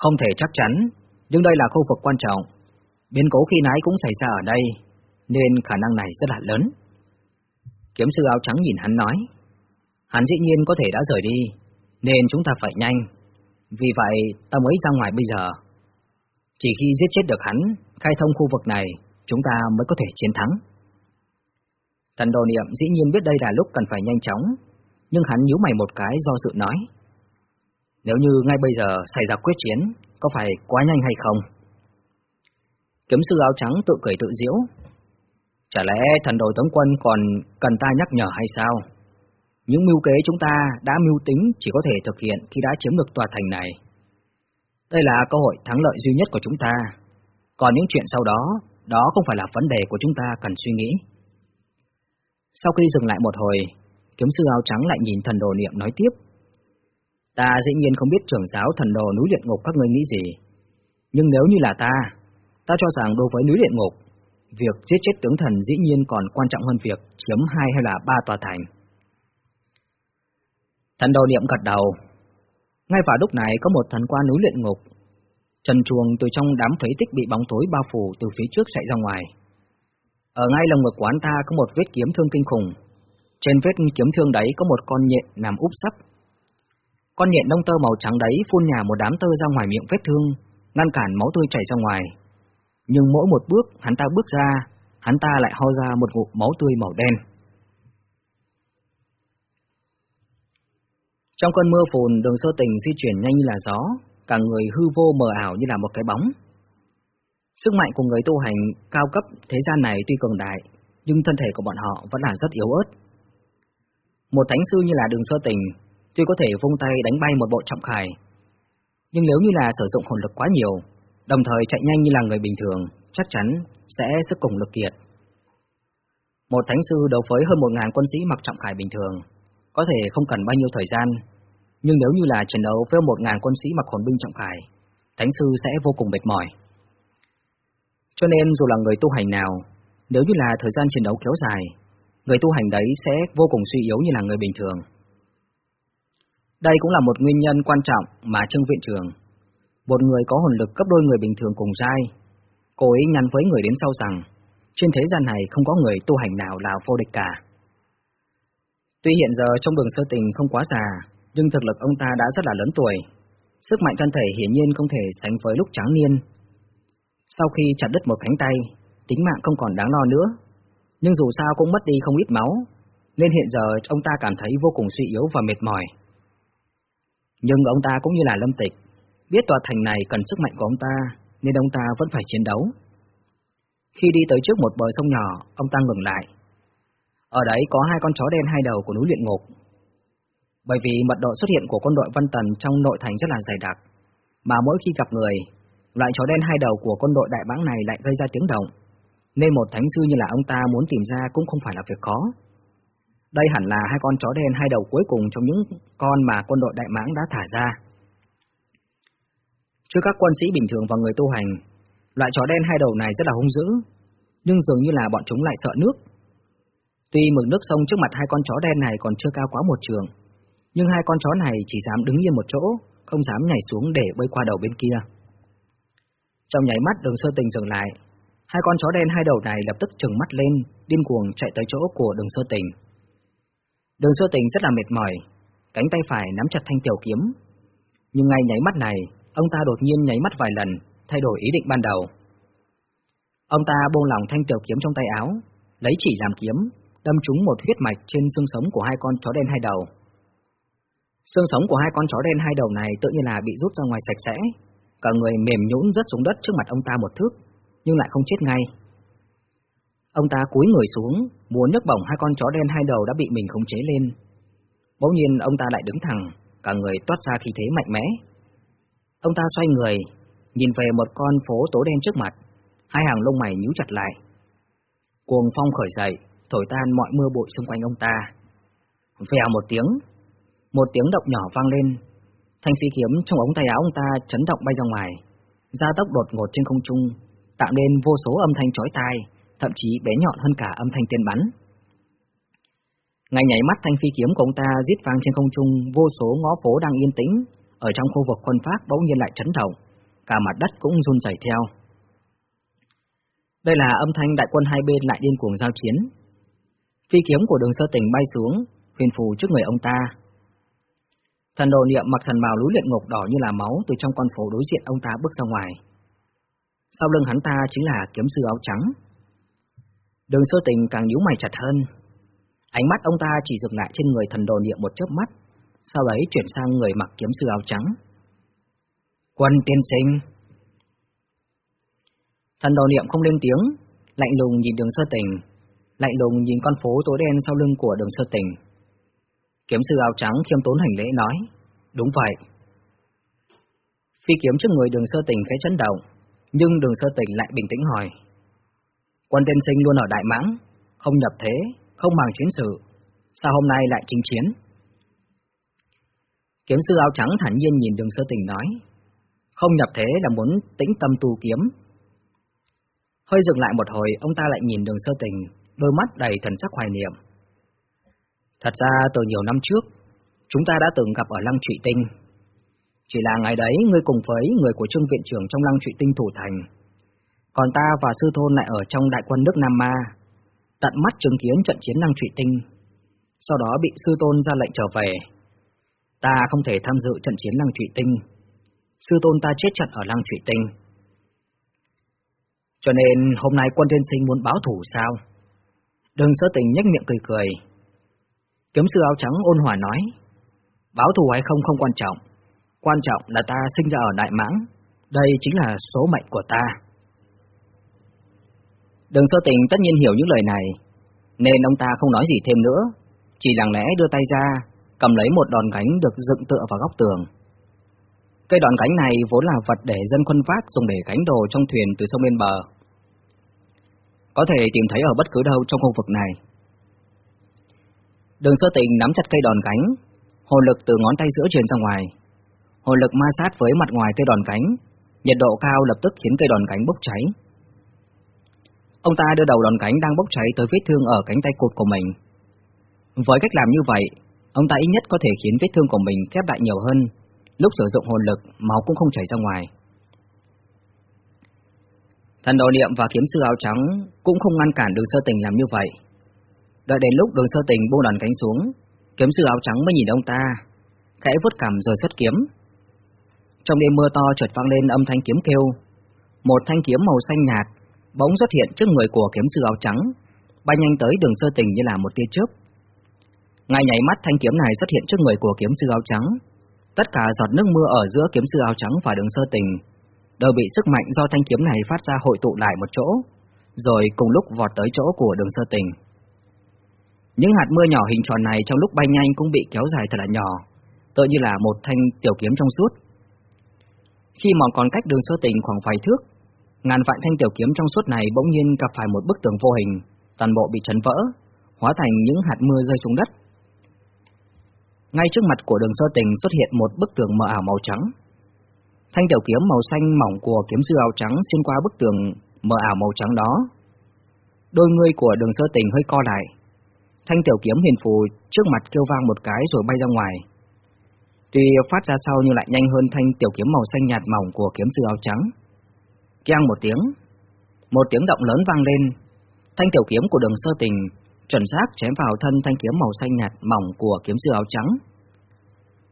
Không thể chắc chắn, nhưng đây là khu vực quan trọng. Biến cố khi nãy cũng xảy ra ở đây, nên khả năng này rất là lớn. Kiếm sư áo trắng nhìn hắn nói, hắn dĩ nhiên có thể đã rời đi, nên chúng ta phải nhanh. Vì vậy, ta mới ra ngoài bây giờ. Chỉ khi giết chết được hắn, khai thông khu vực này, chúng ta mới có thể chiến thắng. Thần đồ niệm dĩ nhiên biết đây là lúc cần phải nhanh chóng, nhưng hắn nhíu mày một cái do sự nói. Nếu như ngay bây giờ xảy ra quyết chiến, có phải quá nhanh hay không? Kiếm sư áo trắng tự cười tự diễu. Chả lẽ thần đồ tướng quân còn cần ta nhắc nhở hay sao? Những mưu kế chúng ta đã mưu tính chỉ có thể thực hiện khi đã chiếm được tòa thành này. Đây là cơ hội thắng lợi duy nhất của chúng ta. Còn những chuyện sau đó, đó không phải là vấn đề của chúng ta cần suy nghĩ. Sau khi dừng lại một hồi, kiếm sư áo trắng lại nhìn thần đồ niệm nói tiếp. Ta dĩ nhiên không biết trưởng giáo thần đồ núi luyện ngục các ngươi nghĩ gì. Nhưng nếu như là ta, ta cho rằng đối với núi luyện ngục, việc giết chết tướng thần dĩ nhiên còn quan trọng hơn việc chiếm hai hay là ba tòa thành. Thần đồ niệm gật đầu. Ngay vào lúc này có một thần quan núi luyện ngục. Trần chuồng từ trong đám phế tích bị bóng tối bao phủ từ phía trước chạy ra ngoài. Ở ngay lồng ngực quán ta có một vết kiếm thương kinh khủng. Trên vết kiếm thương đấy có một con nhện nằm úp sấp con nhện đông tơ màu trắng đấy phun nhà một đám tơ ra ngoài miệng vết thương, ngăn cản máu tươi chảy ra ngoài. Nhưng mỗi một bước hắn ta bước ra, hắn ta lại ho ra một ngụm máu tươi màu đen. Trong cơn mưa phùn, đường sơ tình di chuyển nhanh như là gió, cả người hư vô mờ ảo như là một cái bóng. Sức mạnh của người tu hành cao cấp thế gian này tuy cường đại, nhưng thân thể của bọn họ vẫn là rất yếu ớt. Một thánh sư như là đường sơ tình, tuy có thể vung tay đánh bay một bộ trọng khải, nhưng nếu như là sử dụng hồn lực quá nhiều, đồng thời chạy nhanh như là người bình thường, chắc chắn sẽ sức cùng lực kiệt. Một thánh sư đấu với hơn một ngàn quân sĩ mặc trọng khải bình thường, có thể không cần bao nhiêu thời gian, nhưng nếu như là chiến đấu với một ngàn quân sĩ mặc hồn binh trọng khải, thánh sư sẽ vô cùng mệt mỏi. Cho nên dù là người tu hành nào, nếu như là thời gian chiến đấu kéo dài, người tu hành đấy sẽ vô cùng suy yếu như là người bình thường. Đây cũng là một nguyên nhân quan trọng mà Trương Viện Trường, một người có hồn lực cấp đôi người bình thường cùng giai, cố ý nhắn với người đến sau rằng, trên thế gian này không có người tu hành nào là vô địch cả. Tuy hiện giờ trong đường sơ tình không quá già, nhưng thực lực ông ta đã rất là lớn tuổi. Sức mạnh thân thể hiển nhiên không thể sánh với lúc tráng niên. Sau khi chặt đứt một cánh tay, tính mạng không còn đáng lo nữa. Nhưng dù sao cũng mất đi không ít máu, nên hiện giờ ông ta cảm thấy vô cùng suy yếu và mệt mỏi. Nhưng ông ta cũng như là lâm tịch, biết tòa thành này cần sức mạnh của ông ta, nên ông ta vẫn phải chiến đấu. Khi đi tới trước một bờ sông nhỏ, ông ta ngừng lại. Ở đấy có hai con chó đen hai đầu của núi luyện ngục. Bởi vì mật độ xuất hiện của quân đội Văn Tần trong nội thành rất là dày đặc, mà mỗi khi gặp người, loại chó đen hai đầu của quân đội đại bãng này lại gây ra tiếng động, nên một thánh sư như là ông ta muốn tìm ra cũng không phải là việc khó. Đây hẳn là hai con chó đen hai đầu cuối cùng trong những con mà quân đội đại mãng đã thả ra. Trước các quân sĩ bình thường và người tu hành, loại chó đen hai đầu này rất là hung dữ, nhưng dường như là bọn chúng lại sợ nước. Tuy mực nước sông trước mặt hai con chó đen này còn chưa cao quá một trường, nhưng hai con chó này chỉ dám đứng yên một chỗ, không dám nhảy xuống để bơi qua đầu bên kia. Trong nháy mắt đường sơ tình dừng lại, hai con chó đen hai đầu này lập tức trừng mắt lên, điên cuồng chạy tới chỗ của đường sơ tình. Đường sơ tình rất là mệt mỏi, cánh tay phải nắm chặt thanh tiểu kiếm. Nhưng ngay nháy mắt này, ông ta đột nhiên nháy mắt vài lần, thay đổi ý định ban đầu. Ông ta buông lỏng thanh tiểu kiếm trong tay áo, lấy chỉ làm kiếm, đâm trúng một huyết mạch trên xương sống của hai con chó đen hai đầu. Xương sống của hai con chó đen hai đầu này tự nhiên là bị rút ra ngoài sạch sẽ, cả người mềm nhũn rớt xuống đất trước mặt ông ta một thước, nhưng lại không chết ngay. Ông ta cúi người xuống, muốn nhấc bổng hai con chó đen hai đầu đã bị mình khống chế lên. Bỗng nhiên ông ta lại đứng thẳng, cả người toát ra khí thế mạnh mẽ. Ông ta xoay người, nhìn về một con phố tố đen trước mặt, hai hàng lông mày nhíu chặt lại. Cuồng phong khởi dậy, thổi tan mọi mưa bụi xung quanh ông ta. Vèo một tiếng, một tiếng động nhỏ vang lên, thanh phi kiếm trong ống tay áo ông ta chấn động bay ra ngoài, gia tốc đột ngột trên không trung, tạo nên vô số âm thanh chói tai, thậm chí bé nhọn hơn cả âm thanh tiên bắn. Ngay nhảy mắt thanh phi kiếm của ông ta giết vang trên không trung, vô số ngõ phố đang yên tĩnh, ở trong khu vực quân phát bỗng nhiên lại chấn động, cả mặt đất cũng run rẩy theo. Đây là âm thanh đại quân hai bên lại điên cuồng giao chiến. Phi kiếm của đường sơ tình bay xuống, huyền phù trước người ông ta, Thần đồ niệm mặc thần bào lũ luyện ngục đỏ như là máu từ trong con phố đối diện ông ta bước ra ngoài. Sau lưng hắn ta chính là kiếm sư áo trắng. Đường sơ tình càng nhíu mày chặt hơn. Ánh mắt ông ta chỉ dừng lại trên người thần đồ niệm một chớp mắt, sau đấy chuyển sang người mặc kiếm sư áo trắng. Quân tiên sinh! Thần đồ niệm không lên tiếng, lạnh lùng nhìn đường sơ tình, lạnh lùng nhìn con phố tối đen sau lưng của đường sơ tình. Kiếm sư áo trắng khiêm tốn hành lễ nói, đúng vậy. Phi kiếm trước người đường sơ tình khẽ chấn động, nhưng đường sơ tình lại bình tĩnh hỏi. Quân tiên sinh luôn ở Đại Mãng, không nhập thế, không màng chiến sự, sao hôm nay lại chinh chiến? Kiếm sư áo trắng thản nhiên nhìn đường sơ tình nói, không nhập thế là muốn tĩnh tâm tu kiếm. Hơi dừng lại một hồi, ông ta lại nhìn đường sơ tình, đôi mắt đầy thần sắc hoài niệm. Thật ra từ nhiều năm trước, chúng ta đã từng gặp ở Lăng Trụy Tinh. Chỉ là ngày đấy ngươi cùng với người của Trương Viện trưởng trong Lăng Trụy Tinh thủ thành. Còn ta và sư thôn lại ở trong đại quân nước Nam Ma, tận mắt chứng kiến trận chiến Lăng Trụy Tinh. Sau đó bị sư tôn ra lệnh trở về. Ta không thể tham dự trận chiến Lăng Trụy Tinh. Sư tôn ta chết trận ở Lăng Trụy Tinh. Cho nên hôm nay quân tiên sinh muốn báo thủ sao? Đừng sơ tình nhếch miệng cười cười, Kiếm sư áo trắng ôn hòa nói, báo thù hay không không quan trọng, quan trọng là ta sinh ra ở Đại Mãng, đây chính là số mệnh của ta. Đường sơ tình tất nhiên hiểu những lời này, nên ông ta không nói gì thêm nữa, chỉ lặng lẽ đưa tay ra, cầm lấy một đòn gánh được dựng tựa vào góc tường. Cây đòn gánh này vốn là vật để dân quân phát dùng để gánh đồ trong thuyền từ sông lên bờ. Có thể tìm thấy ở bất cứ đâu trong khu vực này. Đường sơ tình nắm chặt cây đòn cánh, hồn lực từ ngón tay giữa truyền ra ngoài. Hồn lực ma sát với mặt ngoài cây đòn cánh, nhiệt độ cao lập tức khiến cây đòn cánh bốc cháy. Ông ta đưa đầu đòn cánh đang bốc cháy tới vết thương ở cánh tay cụt của mình. Với cách làm như vậy, ông ta ít nhất có thể khiến vết thương của mình khép lại nhiều hơn, lúc sử dụng hồn lực, máu cũng không chảy ra ngoài. Thần đồ niệm và kiếm sư áo trắng cũng không ngăn cản đường sơ tình làm như vậy. Đợi đến lúc đường sơ tình buông đòn cánh xuống, kiếm sư áo trắng mới nhìn ông ta, khẽ vứt cằm rồi xuất kiếm. Trong đêm mưa to chợt vang lên âm thanh kiếm kêu, một thanh kiếm màu xanh nhạt bỗng xuất hiện trước người của kiếm sư áo trắng, bay nhanh tới đường sơ tình như là một tia chớp. Ngay nhảy mắt thanh kiếm này xuất hiện trước người của kiếm sư áo trắng, tất cả giọt nước mưa ở giữa kiếm sư áo trắng và đường sơ tình đều bị sức mạnh do thanh kiếm này phát ra hội tụ lại một chỗ, rồi cùng lúc vọt tới chỗ của đường sơ tình. Những hạt mưa nhỏ hình tròn này trong lúc bay nhanh cũng bị kéo dài thật là nhỏ, tự như là một thanh tiểu kiếm trong suốt. Khi mà còn cách đường sơ tình khoảng vài thước, ngàn vạn thanh tiểu kiếm trong suốt này bỗng nhiên gặp phải một bức tường vô hình, toàn bộ bị chấn vỡ, hóa thành những hạt mưa rơi xuống đất. Ngay trước mặt của đường sơ tình xuất hiện một bức tường mờ ảo màu trắng. Thanh tiểu kiếm màu xanh mỏng của kiếm sư áo trắng xuyên qua bức tường mờ ảo màu trắng đó. Đôi ngươi của đường sơ tình hơi co lại. Thanh tiểu kiếm hiền phù trước mặt kêu vang một cái rồi bay ra ngoài. Tuy phát ra sau nhưng lại nhanh hơn thanh tiểu kiếm màu xanh nhạt mỏng của kiếm sư áo trắng. Keng một tiếng, một tiếng động lớn vang lên, thanh tiểu kiếm của đường sơ tình chuẩn xác chém vào thân thanh kiếm màu xanh nhạt mỏng của kiếm sư áo trắng.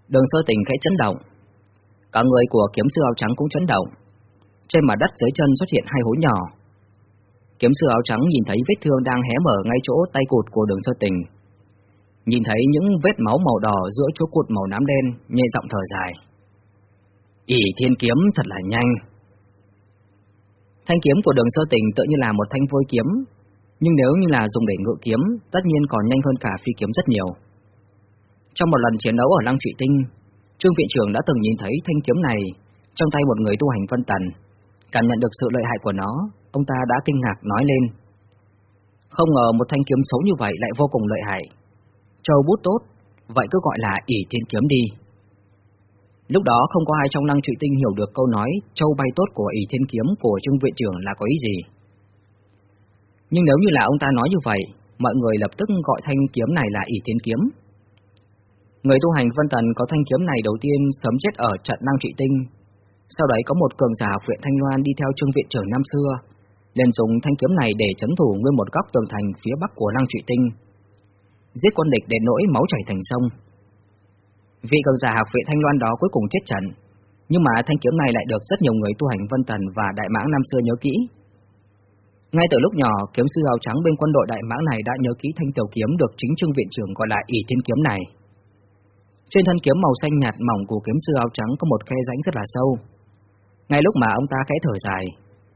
Đường sơ tình khẽ chấn động, cả người của kiếm sư áo trắng cũng chấn động. Trên mặt đất dưới chân xuất hiện hai hố nhỏ. Kiếm sư áo trắng nhìn thấy vết thương đang hé mở ngay chỗ tay cụt của đường sơ tình. Nhìn thấy những vết máu màu đỏ giữa chỗ cụt màu nám đen, nhẹ giọng thở dài. ỉ thiên kiếm thật là nhanh. Thanh kiếm của đường sơ tình tự như là một thanh vôi kiếm, nhưng nếu như là dùng để ngự kiếm, tất nhiên còn nhanh hơn cả phi kiếm rất nhiều. Trong một lần chiến đấu ở Lăng Trụy Tinh, Trương Viện trưởng đã từng nhìn thấy thanh kiếm này trong tay một người tu hành phân tần. Cảm nhận được sự lợi hại của nó, ông ta đã kinh ngạc nói lên. Không ngờ một thanh kiếm xấu như vậy lại vô cùng lợi hại. Châu bút tốt, vậy cứ gọi là ỷ thiên kiếm đi. Lúc đó không có ai trong lăng trụy tinh hiểu được câu nói châu bay tốt của ỷ thiên kiếm của trương viện trưởng là có ý gì. Nhưng nếu như là ông ta nói như vậy, mọi người lập tức gọi thanh kiếm này là ỷ thiên kiếm. Người tu hành Vân Tần có thanh kiếm này đầu tiên sớm chết ở trận năng trị tinh. Sau đấy có một cường giả huyện Thanh Loan đi theo trương viện trưởng năm xưa, liền dùng thanh kiếm này để chấn thủ nguyên một góc tường thành phía bắc của năng trị tinh. Giết quân địch đến nỗi máu chảy thành sông. Vị cường giả học viện Thanh Loan đó cuối cùng chết trận, nhưng mà thanh kiếm này lại được rất nhiều người tu hành Vân Tần và Đại Mãng năm xưa nhớ kỹ. Ngay từ lúc nhỏ, kiếm sư áo trắng bên quân đội Đại Mãng này đã nhớ kỹ thanh tiểu kiếm được chính trương viện trưởng gọi là ỷ thiên kiếm này. Trên thân kiếm màu xanh nhạt mỏng của kiếm sư áo trắng có một khe rãnh rất là sâu. Ngay lúc mà ông ta khẽ thở dài,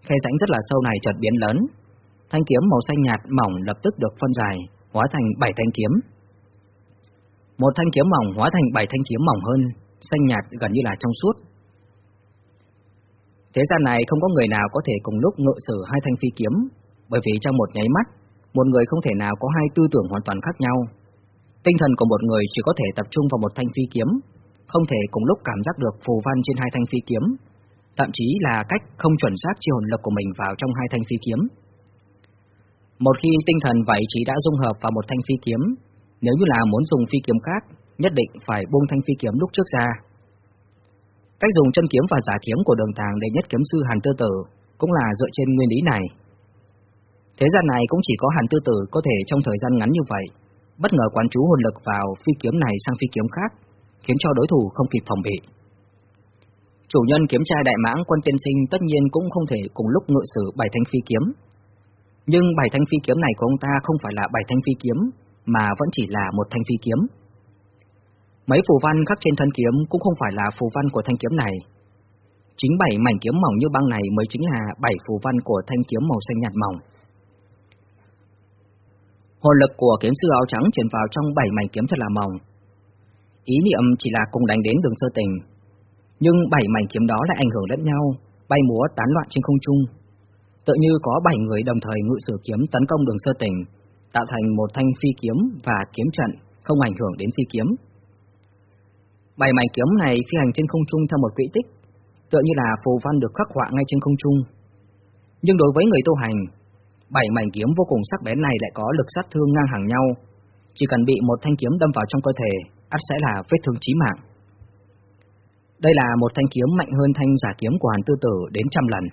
khe rãnh rất là sâu này chợt biến lớn. Thanh kiếm màu xanh nhạt mỏng lập tức được phân dài, hóa thành bảy thanh kiếm. Một thanh kiếm mỏng hóa thành bảy thanh kiếm mỏng hơn, xanh nhạt gần như là trong suốt. Thế gian này không có người nào có thể cùng lúc ngự sử hai thanh phi kiếm, bởi vì trong một nháy mắt, một người không thể nào có hai tư tưởng hoàn toàn khác nhau. Tinh thần của một người chỉ có thể tập trung vào một thanh phi kiếm, không thể cùng lúc cảm giác được phù văn trên hai thanh phi kiếm, thậm chí là cách không chuẩn xác chi hồn lực của mình vào trong hai thanh phi kiếm. Một khi tinh thần và ý chí đã dung hợp vào một thanh phi kiếm, nếu như là muốn dùng phi kiếm khác, nhất định phải buông thanh phi kiếm lúc trước ra. Cách dùng chân kiếm và giả kiếm của đường tàng để nhất kiếm sư Hàn Tư Tử cũng là dựa trên nguyên lý này. Thế gian này cũng chỉ có Hàn Tư Tử có thể trong thời gian ngắn như vậy, bất ngờ quán chú hồn lực vào phi kiếm này sang phi kiếm khác, khiến cho đối thủ không kịp phòng bị. Chủ nhân kiếm trai đại mãng quân tiên sinh tất nhiên cũng không thể cùng lúc ngự sử bảy thanh phi kiếm. Nhưng bảy thanh phi kiếm này của ông ta không phải là bảy thanh phi kiếm, mà vẫn chỉ là một thanh phi kiếm. Mấy phù văn khắc trên thân kiếm cũng không phải là phù văn của thanh kiếm này. Chính bảy mảnh kiếm mỏng như băng này mới chính là bảy phù văn của thanh kiếm màu xanh nhạt mỏng. Hồn lực của kiếm sư áo trắng truyền vào trong bảy mảnh kiếm thật là mỏng. Ý niệm chỉ là cùng đánh đến đường sơ tình, nhưng bảy mảnh kiếm đó lại ảnh hưởng lẫn nhau, bay múa tán loạn trên không trung. Tự như có bảy người đồng thời ngự sử kiếm tấn công đường sơ tình, tạo thành một thanh phi kiếm và kiếm trận không ảnh hưởng đến phi kiếm. Bảy mảnh kiếm này phi hành trên không trung theo một quỹ tích, tựa như là phù văn được khắc họa ngay trên không trung. Nhưng đối với người tu hành, bảy mảnh kiếm vô cùng sắc bén này lại có lực sát thương ngang hàng nhau, chỉ cần bị một thanh kiếm đâm vào trong cơ thể, ắt sẽ là vết thương chí mạng. Đây là một thanh kiếm mạnh hơn thanh giả kiếm của Hàn Tư Tử đến trăm lần.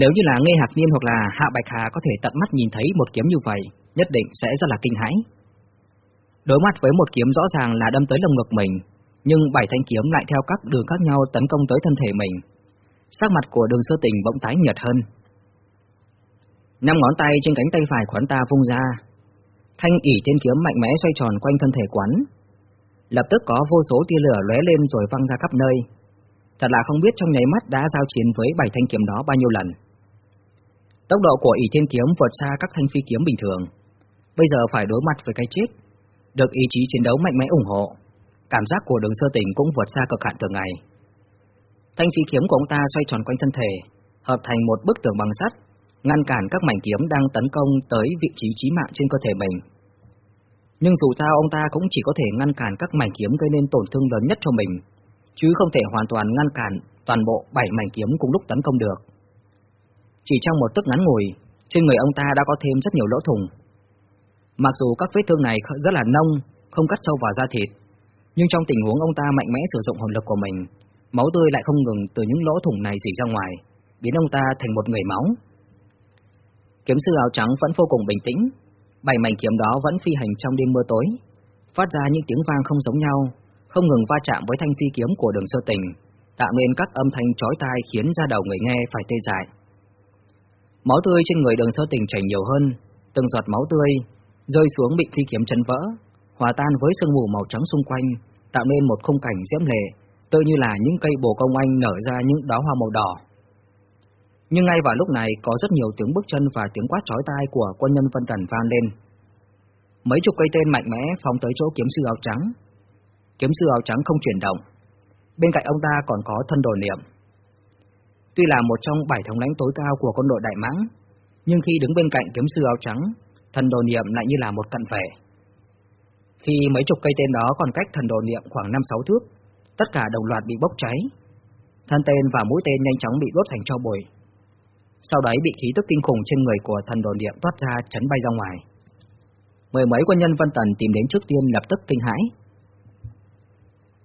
Nếu như là Nghe Hạc Niên hoặc là Hạ Bạch Hà có thể tận mắt nhìn thấy một kiếm như vậy, nhất định sẽ rất là kinh hãi. Đối mặt với một kiếm rõ ràng là đâm tới lồng ngực mình, nhưng bảy thanh kiếm lại theo các đường khác nhau tấn công tới thân thể mình. Sắc mặt của đường sơ tình bỗng tái nhợt hơn. Năm ngón tay trên cánh tay phải của ta vung ra, thanh ỉ thiên kiếm mạnh mẽ xoay tròn quanh thân thể quán. Lập tức có vô số tia lửa lóe lên rồi văng ra khắp nơi. Thật là không biết trong nháy mắt đã giao chiến với bảy thanh kiếm đó bao nhiêu lần. Tốc độ của ỉ thiên kiếm vượt xa các thanh phi kiếm bình thường. Bây giờ phải đối mặt với cái chết. Được ý chí chiến đấu mạnh mẽ ủng hộ, cảm giác của đường sơ tỉnh cũng vượt xa cực hạn thường ngày. Thanh phi kiếm của ông ta xoay tròn quanh thân thể, hợp thành một bức tường bằng sắt, ngăn cản các mảnh kiếm đang tấn công tới vị trí chí mạng trên cơ thể mình. Nhưng dù sao ông ta cũng chỉ có thể ngăn cản các mảnh kiếm gây nên tổn thương lớn nhất cho mình, chứ không thể hoàn toàn ngăn cản toàn bộ bảy mảnh kiếm cùng lúc tấn công được. Chỉ trong một tức ngắn ngủi, trên người ông ta đã có thêm rất nhiều lỗ thủng. Mặc dù các vết thương này rất là nông, không cắt sâu vào da thịt, nhưng trong tình huống ông ta mạnh mẽ sử dụng hồn lực của mình, máu tươi lại không ngừng từ những lỗ thủng này rỉ ra ngoài, biến ông ta thành một người máu. Kiếm sư áo trắng vẫn vô cùng bình tĩnh, bảy mảnh kiếm đó vẫn phi hành trong đêm mưa tối, phát ra những tiếng vang không giống nhau, không ngừng va chạm với thanh phi kiếm của đường sơ tình, tạo nên các âm thanh chói tai khiến ra đầu người nghe phải tê dại. Máu tươi trên người đường sơ tình chảy nhiều hơn, từng giọt máu tươi rơi xuống bị phi kiếm chấn vỡ, hòa tan với sương mù màu trắng xung quanh, tạo nên một khung cảnh diễm lệ, tự như là những cây bồ công anh nở ra những đóa hoa màu đỏ. Nhưng ngay vào lúc này có rất nhiều tiếng bước chân và tiếng quát chói tai của quân nhân Vân Tần vang lên. Mấy chục cây tên mạnh mẽ phóng tới chỗ kiếm sư áo trắng. Kiếm sư áo trắng không chuyển động. Bên cạnh ông ta còn có thân đồ niệm. Tuy là một trong bảy thống lãnh tối cao của quân đội Đại Mãng, nhưng khi đứng bên cạnh kiếm sư áo trắng, thần đồ niệm lại như là một cận vệ. Khi mấy chục cây tên đó còn cách thần đồ niệm khoảng 5-6 thước, tất cả đồng loạt bị bốc cháy. Thân tên và mũi tên nhanh chóng bị đốt thành tro bụi. Sau đấy bị khí tức kinh khủng trên người của thần đồn điện toát ra chấn bay ra ngoài. Mười mấy quân nhân Vân Tần tìm đến trước tiên lập tức kinh hãi.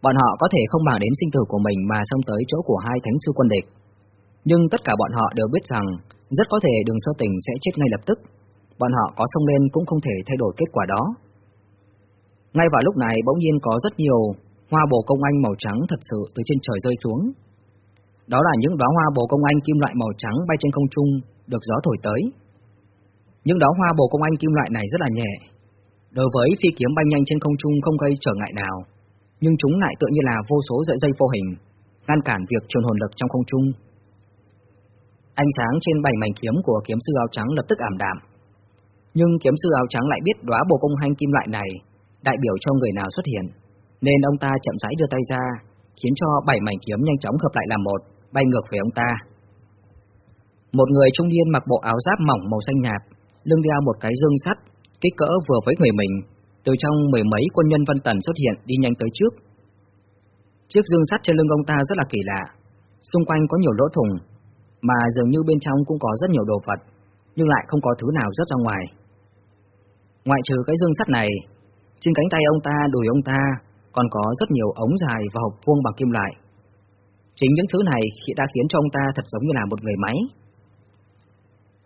Bọn họ có thể không bằng đến sinh tử của mình mà xông tới chỗ của hai thánh sư quân địch. Nhưng tất cả bọn họ đều biết rằng rất có thể đường sơ tình sẽ chết ngay lập tức. Bọn họ có xông lên cũng không thể thay đổi kết quả đó. Ngay vào lúc này bỗng nhiên có rất nhiều hoa bồ công anh màu trắng thật sự từ trên trời rơi xuống. Đó là những đóa hoa bồ công anh kim loại màu trắng bay trên không trung, được gió thổi tới. Những đóa hoa bồ công anh kim loại này rất là nhẹ. Đối với phi kiếm bay nhanh trên không trung không gây trở ngại nào, nhưng chúng lại tựa như là vô số sợi dây vô hình, ngăn cản việc truyền hồn lực trong không trung. Ánh sáng trên bảy mảnh kiếm của kiếm sư áo trắng lập tức ảm đạm. Nhưng kiếm sư áo trắng lại biết đóa bồ công anh kim loại này đại biểu cho người nào xuất hiện, nên ông ta chậm rãi đưa tay ra, khiến cho bảy mảnh kiếm nhanh chóng hợp lại làm một, bay ngược về ông ta. Một người trung niên mặc bộ áo giáp mỏng màu xanh nhạt, lưng đeo một cái dương sắt, kích cỡ vừa với người mình, từ trong mười mấy quân nhân Vân Tần xuất hiện đi nhanh tới trước. Chiếc dương sắt trên lưng ông ta rất là kỳ lạ, xung quanh có nhiều lỗ thủng, mà dường như bên trong cũng có rất nhiều đồ vật, nhưng lại không có thứ nào rớt ra ngoài. Ngoại trừ cái dương sắt này, trên cánh tay ông ta, đùi ông ta, còn có rất nhiều ống dài và hộp vuông bằng kim loại. Chính những thứ này đã khiến cho ông ta thật giống như là một người máy.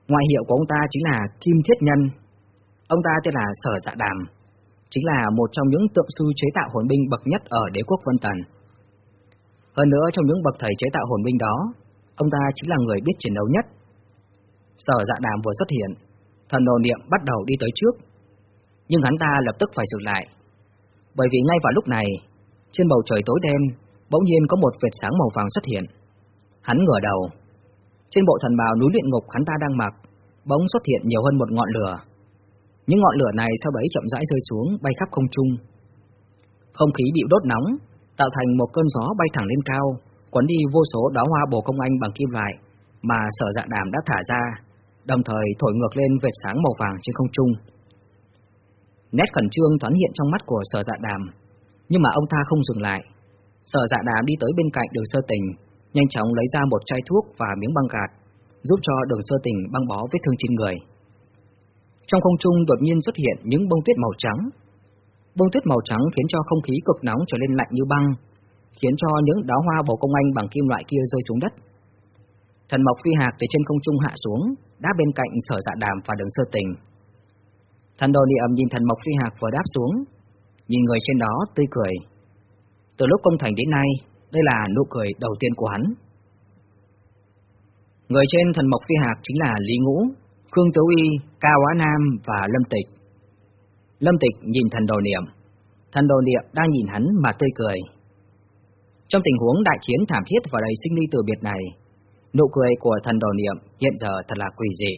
Ngoại hiệu của ông ta chính là Kim Thiết Nhân. Ông ta tên là Sở Dạ Đàm, chính là một trong những tượng sư chế tạo hồn binh bậc nhất ở đế quốc Vân Tần. Hơn nữa trong những bậc thầy chế tạo hồn binh đó, ông ta chính là người biết chiến đấu nhất. Sở Dạ Đàm vừa xuất hiện, thần đồ niệm bắt đầu đi tới trước, nhưng hắn ta lập tức phải dừng lại. Bởi vì ngay vào lúc này, trên bầu trời tối đen, bỗng nhiên có một vệt sáng màu vàng xuất hiện. Hắn ngửa đầu. Trên bộ thần bào núi luyện ngục hắn ta đang mặc, bỗng xuất hiện nhiều hơn một ngọn lửa, Những ngọn lửa này sau đấy chậm rãi rơi xuống, bay khắp không trung. Không khí bị đốt nóng, tạo thành một cơn gió bay thẳng lên cao, quấn đi vô số đóa hoa bồ công anh bằng kim loại mà sở dạ đàm đã thả ra, đồng thời thổi ngược lên vệt sáng màu vàng trên không trung. Nét khẩn trương thoáng hiện trong mắt của sở dạ đàm, nhưng mà ông ta không dừng lại. Sở dạ đàm đi tới bên cạnh đường sơ tình, nhanh chóng lấy ra một chai thuốc và miếng băng gạt, giúp cho đường sơ tình băng bó vết thương trên người. Trong không trung đột nhiên xuất hiện những bông tuyết màu trắng. Bông tuyết màu trắng khiến cho không khí cực nóng trở nên lạnh như băng, khiến cho những đóa hoa bồ công anh bằng kim loại kia rơi xuống đất. Thần Mộc Phi Hạc từ trên không trung hạ xuống, đáp bên cạnh sở dạ đàm và đường sơ tình. Thần đồ niệm nhìn thần Mộc Phi Hạc vừa đáp xuống, nhìn người trên đó tươi cười. Từ lúc công thành đến nay, đây là nụ cười đầu tiên của hắn. Người trên thần Mộc Phi Hạc chính là Lý Ngũ, Khương Tấu Y, Cao Á Nam và Lâm Tịch. Lâm Tịch nhìn thần đồ niệm, thần đồ niệm đang nhìn hắn mà tươi cười. Trong tình huống đại chiến thảm thiết và đầy sinh ly từ biệt này, nụ cười của thần đồ niệm hiện giờ thật là quỷ dị.